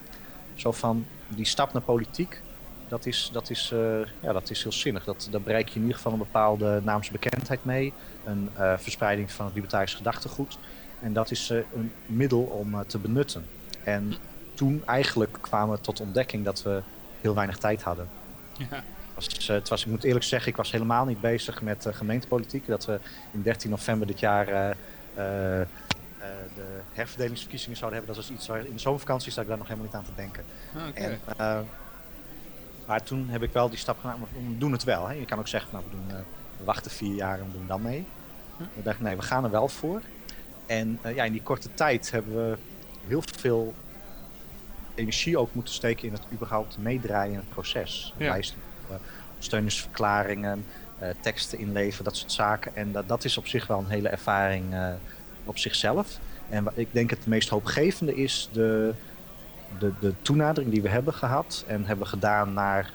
Zo van die stap naar politiek, dat is, dat is, uh, ja, dat is heel zinnig. Dat, daar bereik je in ieder geval een bepaalde naamsbekendheid mee. Een uh, verspreiding van het libertarisch gedachtegoed. En dat is een middel om te benutten. En toen eigenlijk kwamen we tot ontdekking dat we heel weinig tijd hadden. Ja. Was, het was, ik moet eerlijk zeggen, ik was helemaal niet bezig met gemeentepolitiek. Dat we in 13 november dit jaar de herverdelingsverkiezingen zouden hebben. Dat was iets waar in de zomervakantie sta ik daar nog helemaal niet aan te denken. Okay. En, maar toen heb ik wel die stap gemaakt, we doen het wel. Hè. Je kan ook zeggen, nou, we, doen, we wachten vier jaar en we doen dan mee. Hm. We dachten, nee, we gaan er wel voor. En ja, in die korte tijd hebben we heel veel energie ook moeten steken in het überhaupt meedraaien in het proces. Ja. Lijsten, steuningsverklaringen, uh, teksten inleveren, dat soort zaken. En dat, dat is op zich wel een hele ervaring uh, op zichzelf. En ik denk het meest hoopgevende is de, de, de toenadering die we hebben gehad en hebben gedaan naar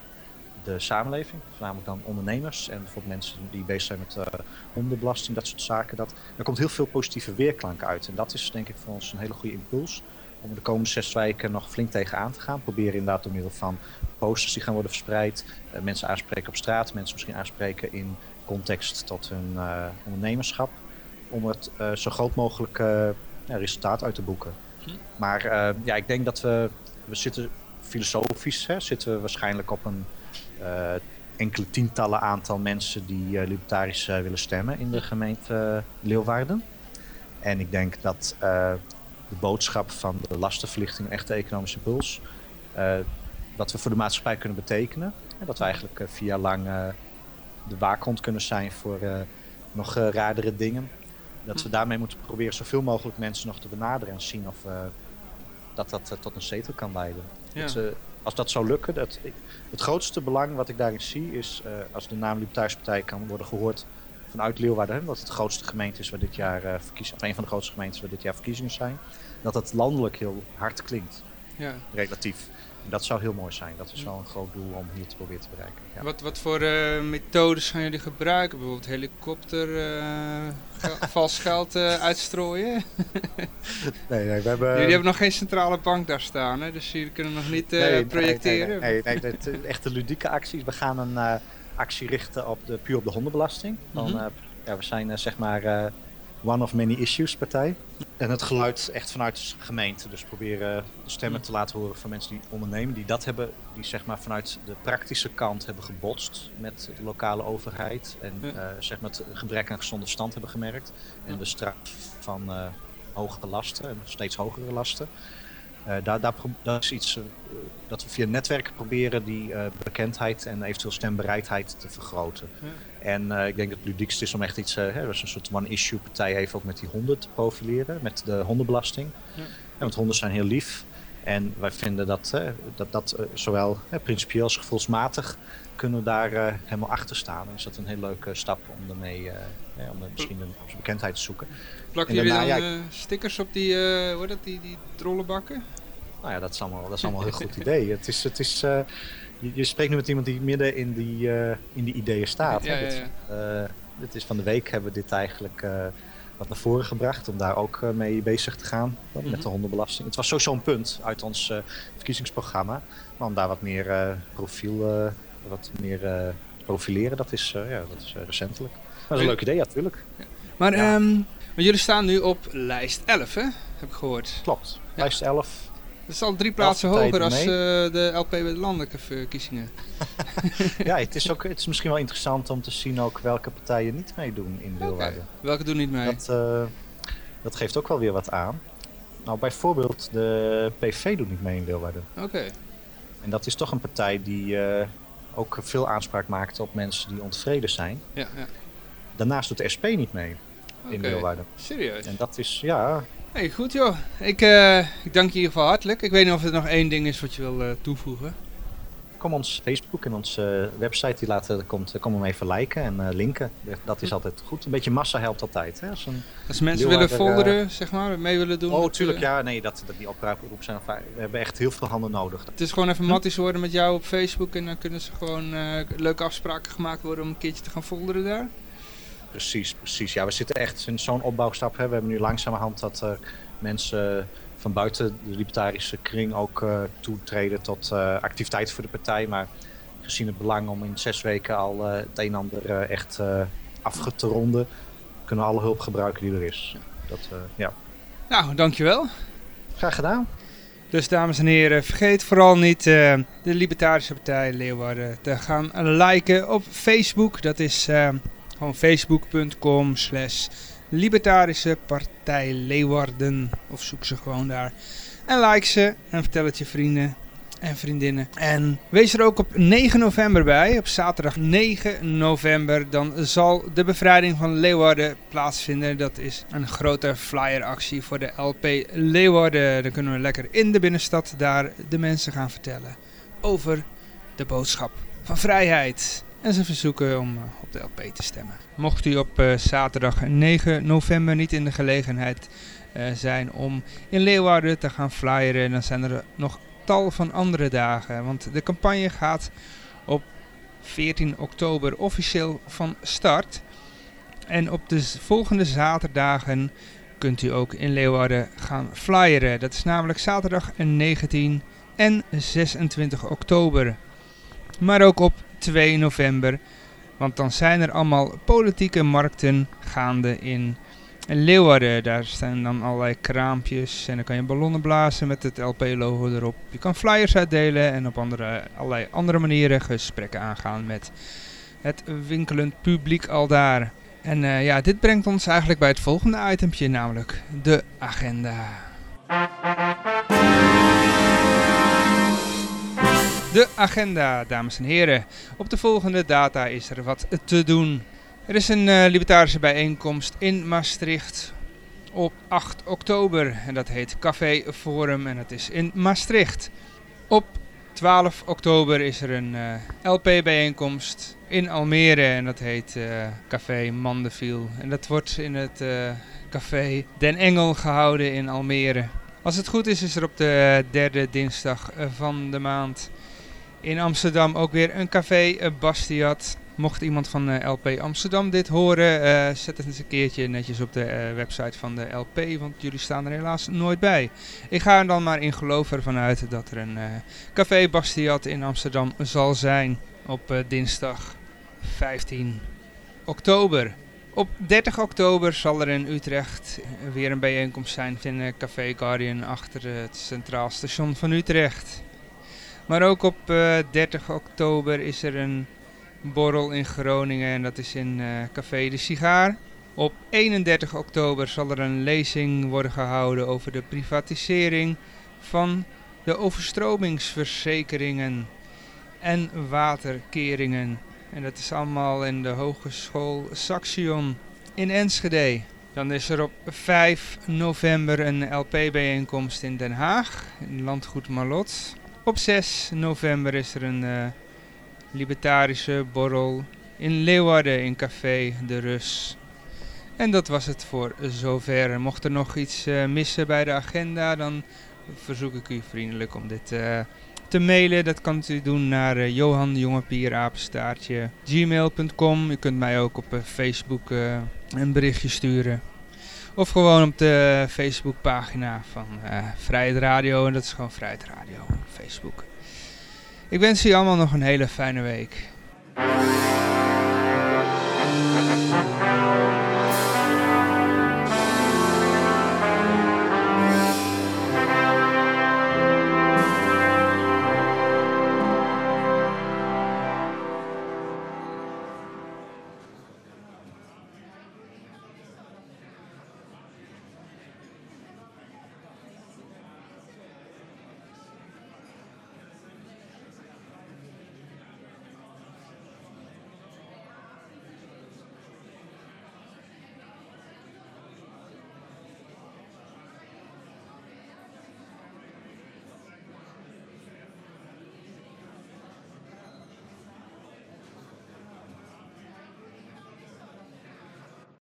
de samenleving, voornamelijk dan ondernemers en bijvoorbeeld mensen die bezig zijn met uh, hondenbelasting, dat soort zaken. Dat, er komt heel veel positieve weerklank uit. En dat is denk ik voor ons een hele goede impuls om de komende zes weken nog flink tegenaan te gaan. Proberen inderdaad door middel van posters die gaan worden verspreid, uh, mensen aanspreken op straat, mensen misschien aanspreken in context tot hun uh, ondernemerschap, om het uh, zo groot mogelijk ja, resultaat uit te boeken. Hm. Maar ja, ik denk dat we, we zitten filosofisch, hè, zitten we waarschijnlijk op een enkele tientallen aantal mensen die libertarisch willen stemmen in de gemeente Leeuwarden. En ik denk dat de boodschap van de lastenverlichting, een echte economische impuls. Wat we voor de maatschappij kunnen betekenen. En dat we eigenlijk uh, vier jaar lang de waakhond kunnen zijn voor nog raardere dingen. Dat we daarmee moeten proberen zoveel mogelijk mensen nog te benaderen en zien of dat dat tot een zetel kan leiden. Ja. als dat zou lukken, dat, het grootste belang wat ik daarin zie is als de naam Libertarische Partij kan worden gehoord vanuit Leeuwarden, wat het grootste gemeente is waar dit jaar uh, verkiezingen, een van de grootste gemeentes waar dit jaar verkiezingen zijn, dat het landelijk heel hard klinkt. Ja. Relatief. Dat zou heel mooi zijn. Dat is wel een groot doel om hier te proberen te bereiken. Ja. Wat, wat voor uh, methodes gaan jullie gebruiken? Bijvoorbeeld helikopter, uh, vals geld uitstrooien? nee, nee, we hebben... Jullie hebben nog geen centrale bank daar staan, hè? dus jullie kunnen nog niet nee, projecteren? Nee, nee, nee, nee, echte ludieke acties. We gaan een actie richten op de, puur op de hondenbelasting. Dan, mhm. ja, we zijn zeg maar one of many issues partij. En het geluid echt vanuit de gemeente. Dus proberen stemmen te laten horen van mensen die ondernemen, die dat hebben, die zeg maar vanuit de praktische kant hebben gebotst met de lokale overheid. En uh, zeg maar het gebrek aan gezonde stand hebben gemerkt. En de straf van uh, hogere lasten en steeds hogere lasten. Uh, daar, daar, dat is iets dat we via netwerken proberen die bekendheid en eventueel stembereidheid te vergroten. Ja. En uh, ik denk dat het ludiekst is om echt iets, uh, hè, een soort one-issue partij even ook met die honden te profileren, met de hondenbelasting. Ja. want honden zijn heel lief. En wij vinden dat uh, dat, dat zowel principieel als gevoelsmatig kunnen we daar helemaal achter staan. Is dat een heel leuke stap om ermee om er misschien een bekendheid te zoeken. Plakken jullie dan ja, stickers op die, hoe dat, die, die trollenbakken? Nou ja, dat is allemaal, dat is allemaal een heel goed idee. Het is, het is je, je, spreekt nu met iemand die midden in die, uh, in die ideeën staat. Ja, ja, ja. Dit, is van de week hebben we dit eigenlijk uh, wat naar voren gebracht om daar ook mee bezig te gaan mm -hmm. met de hondenbelasting. Het was sowieso een punt uit ons verkiezingsprogramma, maar om daar wat meer profiel, wat meer profileren, dat is, ja, dat is recentelijk. Dat is een leuk idee, ja, natuurlijk. Maar um, jullie staan nu op lijst 11, hè? Heb ik gehoord. Klopt, lijst 11. Het is al drie plaatsen hoger als uh, de LP bij de landelijke verkiezingen. ja, het is, ook, het is misschien wel interessant om te zien ook welke partijen niet meedoen in Wilwaarden. Welke doen niet mee? Dat, uh, dat geeft ook wel weer wat aan. Nou, bijvoorbeeld de PV doet niet mee in Wilwaarden. Oké. En dat is toch een partij die uh, ook veel aanspraak maakt op mensen die ontevreden zijn. Ja, ja. Daarnaast doet de SP niet mee in Wilwaarden. Serieus? En dat is, ja, Hey, goed joh. Ik, uh, ik dank je in ieder geval hartelijk. Ik weet niet of er nog één ding is wat je wil uh, toevoegen. Kom ons Facebook en onze uh, website die laten, komt, kom hem even liken en linken. Dat is altijd goed. Een beetje massa helpt altijd. Hè? Als, een Als mensen willen folderen, zeg maar, mee willen doen. Oh, tuurlijk. ja, nee, dat, dat die oproep zijn. We hebben echt heel veel handen nodig. Het is gewoon even hm? matties worden met jou op Facebook en dan kunnen ze gewoon leuke afspraken gemaakt worden om een keertje te gaan folderen daar. Precies, precies. Ja, we zitten echt in zo'n opbouwstap. Hè. We hebben nu langzamerhand dat uh, mensen van buiten de libertarische kring ook uh, toetreden tot uh, activiteiten voor de partij. Maar gezien het belang om in zes weken al het een en ander echt af te ronden, kunnen we alle hulp gebruiken die er is. Dat, ja. Nou, dankjewel. Graag gedaan. Dus dames en heren, vergeet vooral niet uh, de Libertarische Partij Leeuwarden te gaan liken op Facebook. Dat is uh, gewoon facebook.com slash Libertarische Partij Leeuwarden. Of zoek ze gewoon daar. En like ze en vertel het je vrienden en vriendinnen. En wees er ook op 9 november bij. Op zaterdag 9 november. Dan zal de bevrijding van Leeuwarden plaatsvinden. Dat is een grote flyeractie voor de LP Leeuwarden. Dan kunnen we lekker in de binnenstad daar de mensen gaan vertellen over de boodschap van vrijheid. En ze verzoeken om eh, op de LP te stemmen. Mocht u op uh, zaterdag 9 november niet in de gelegenheid uh, zijn om in Leeuwarden te gaan flyeren, dan zijn er nog tal van andere dagen. Want de campagne gaat op 14 oktober officieel van start. En op de volgende zaterdagen kunt u ook in Leeuwarden gaan flyeren. Dat is namelijk zaterdag 19 en 26 oktober. Maar ook op 2 november. Want dan zijn er allemaal politieke markten gaande in Leeuwarden. Daar staan dan allerlei kraampjes en dan kan je ballonnen blazen met het LP-logo erop. Je kan flyers uitdelen en op andere, allerlei andere manieren gesprekken aangaan met het winkelend publiek al daar. En uh, ja, dit brengt ons eigenlijk bij het volgende itempje, namelijk de agenda. De agenda, dames en heren. Op de volgende data is er wat te doen. Er is een uh, libertarische bijeenkomst in Maastricht op 8 oktober. En dat heet Café Forum en dat is in Maastricht. Op 12 oktober is er een uh, LP-bijeenkomst in Almere en dat heet uh, Café Mandeviel. En dat wordt in het Café Den Engel gehouden in Almere. Als het goed is, is er op de derde dinsdag van de maand in Amsterdam ook weer een café, Bastiat. Mocht iemand van uh, LP Amsterdam dit horen, uh, zet het eens een keertje netjes op de website van de LP, want jullie staan er helaas nooit bij. Ik ga er dan maar in geloof ervan uit dat er een café Bastiat in Amsterdam zal zijn op dinsdag 15 oktober. Op 30 oktober zal er in Utrecht weer een bijeenkomst zijn in Café Guardian achter het Centraal Station van Utrecht. Maar ook op 30 oktober is er een borrel in Groningen en dat is in uh, Café de Sigaar. Op 31 oktober zal er een lezing worden gehouden over de privatisering van de overstromingsverzekeringen en waterkeringen. En dat is allemaal in de Hogeschool Saxion in Enschede. Dan is er op 5 november een LP-bijeenkomst in Den Haag, in Landgoed Malot. Op 6 november is er een uh, libertarische borrel in Leeuwarden in Café De Rus. En dat was het voor zover. Mocht er nog iets uh, missen bij de agenda, dan verzoek ik u vriendelijk om dit uh, te mailen. Dat kan u doen naar uh, gmail.com. U kunt mij ook op Facebook een berichtje sturen. Of gewoon op de Facebookpagina van Vrijheid Radio. En dat is gewoon Vrijheid Radio op Facebook. Ik wens u allemaal nog een hele fijne week.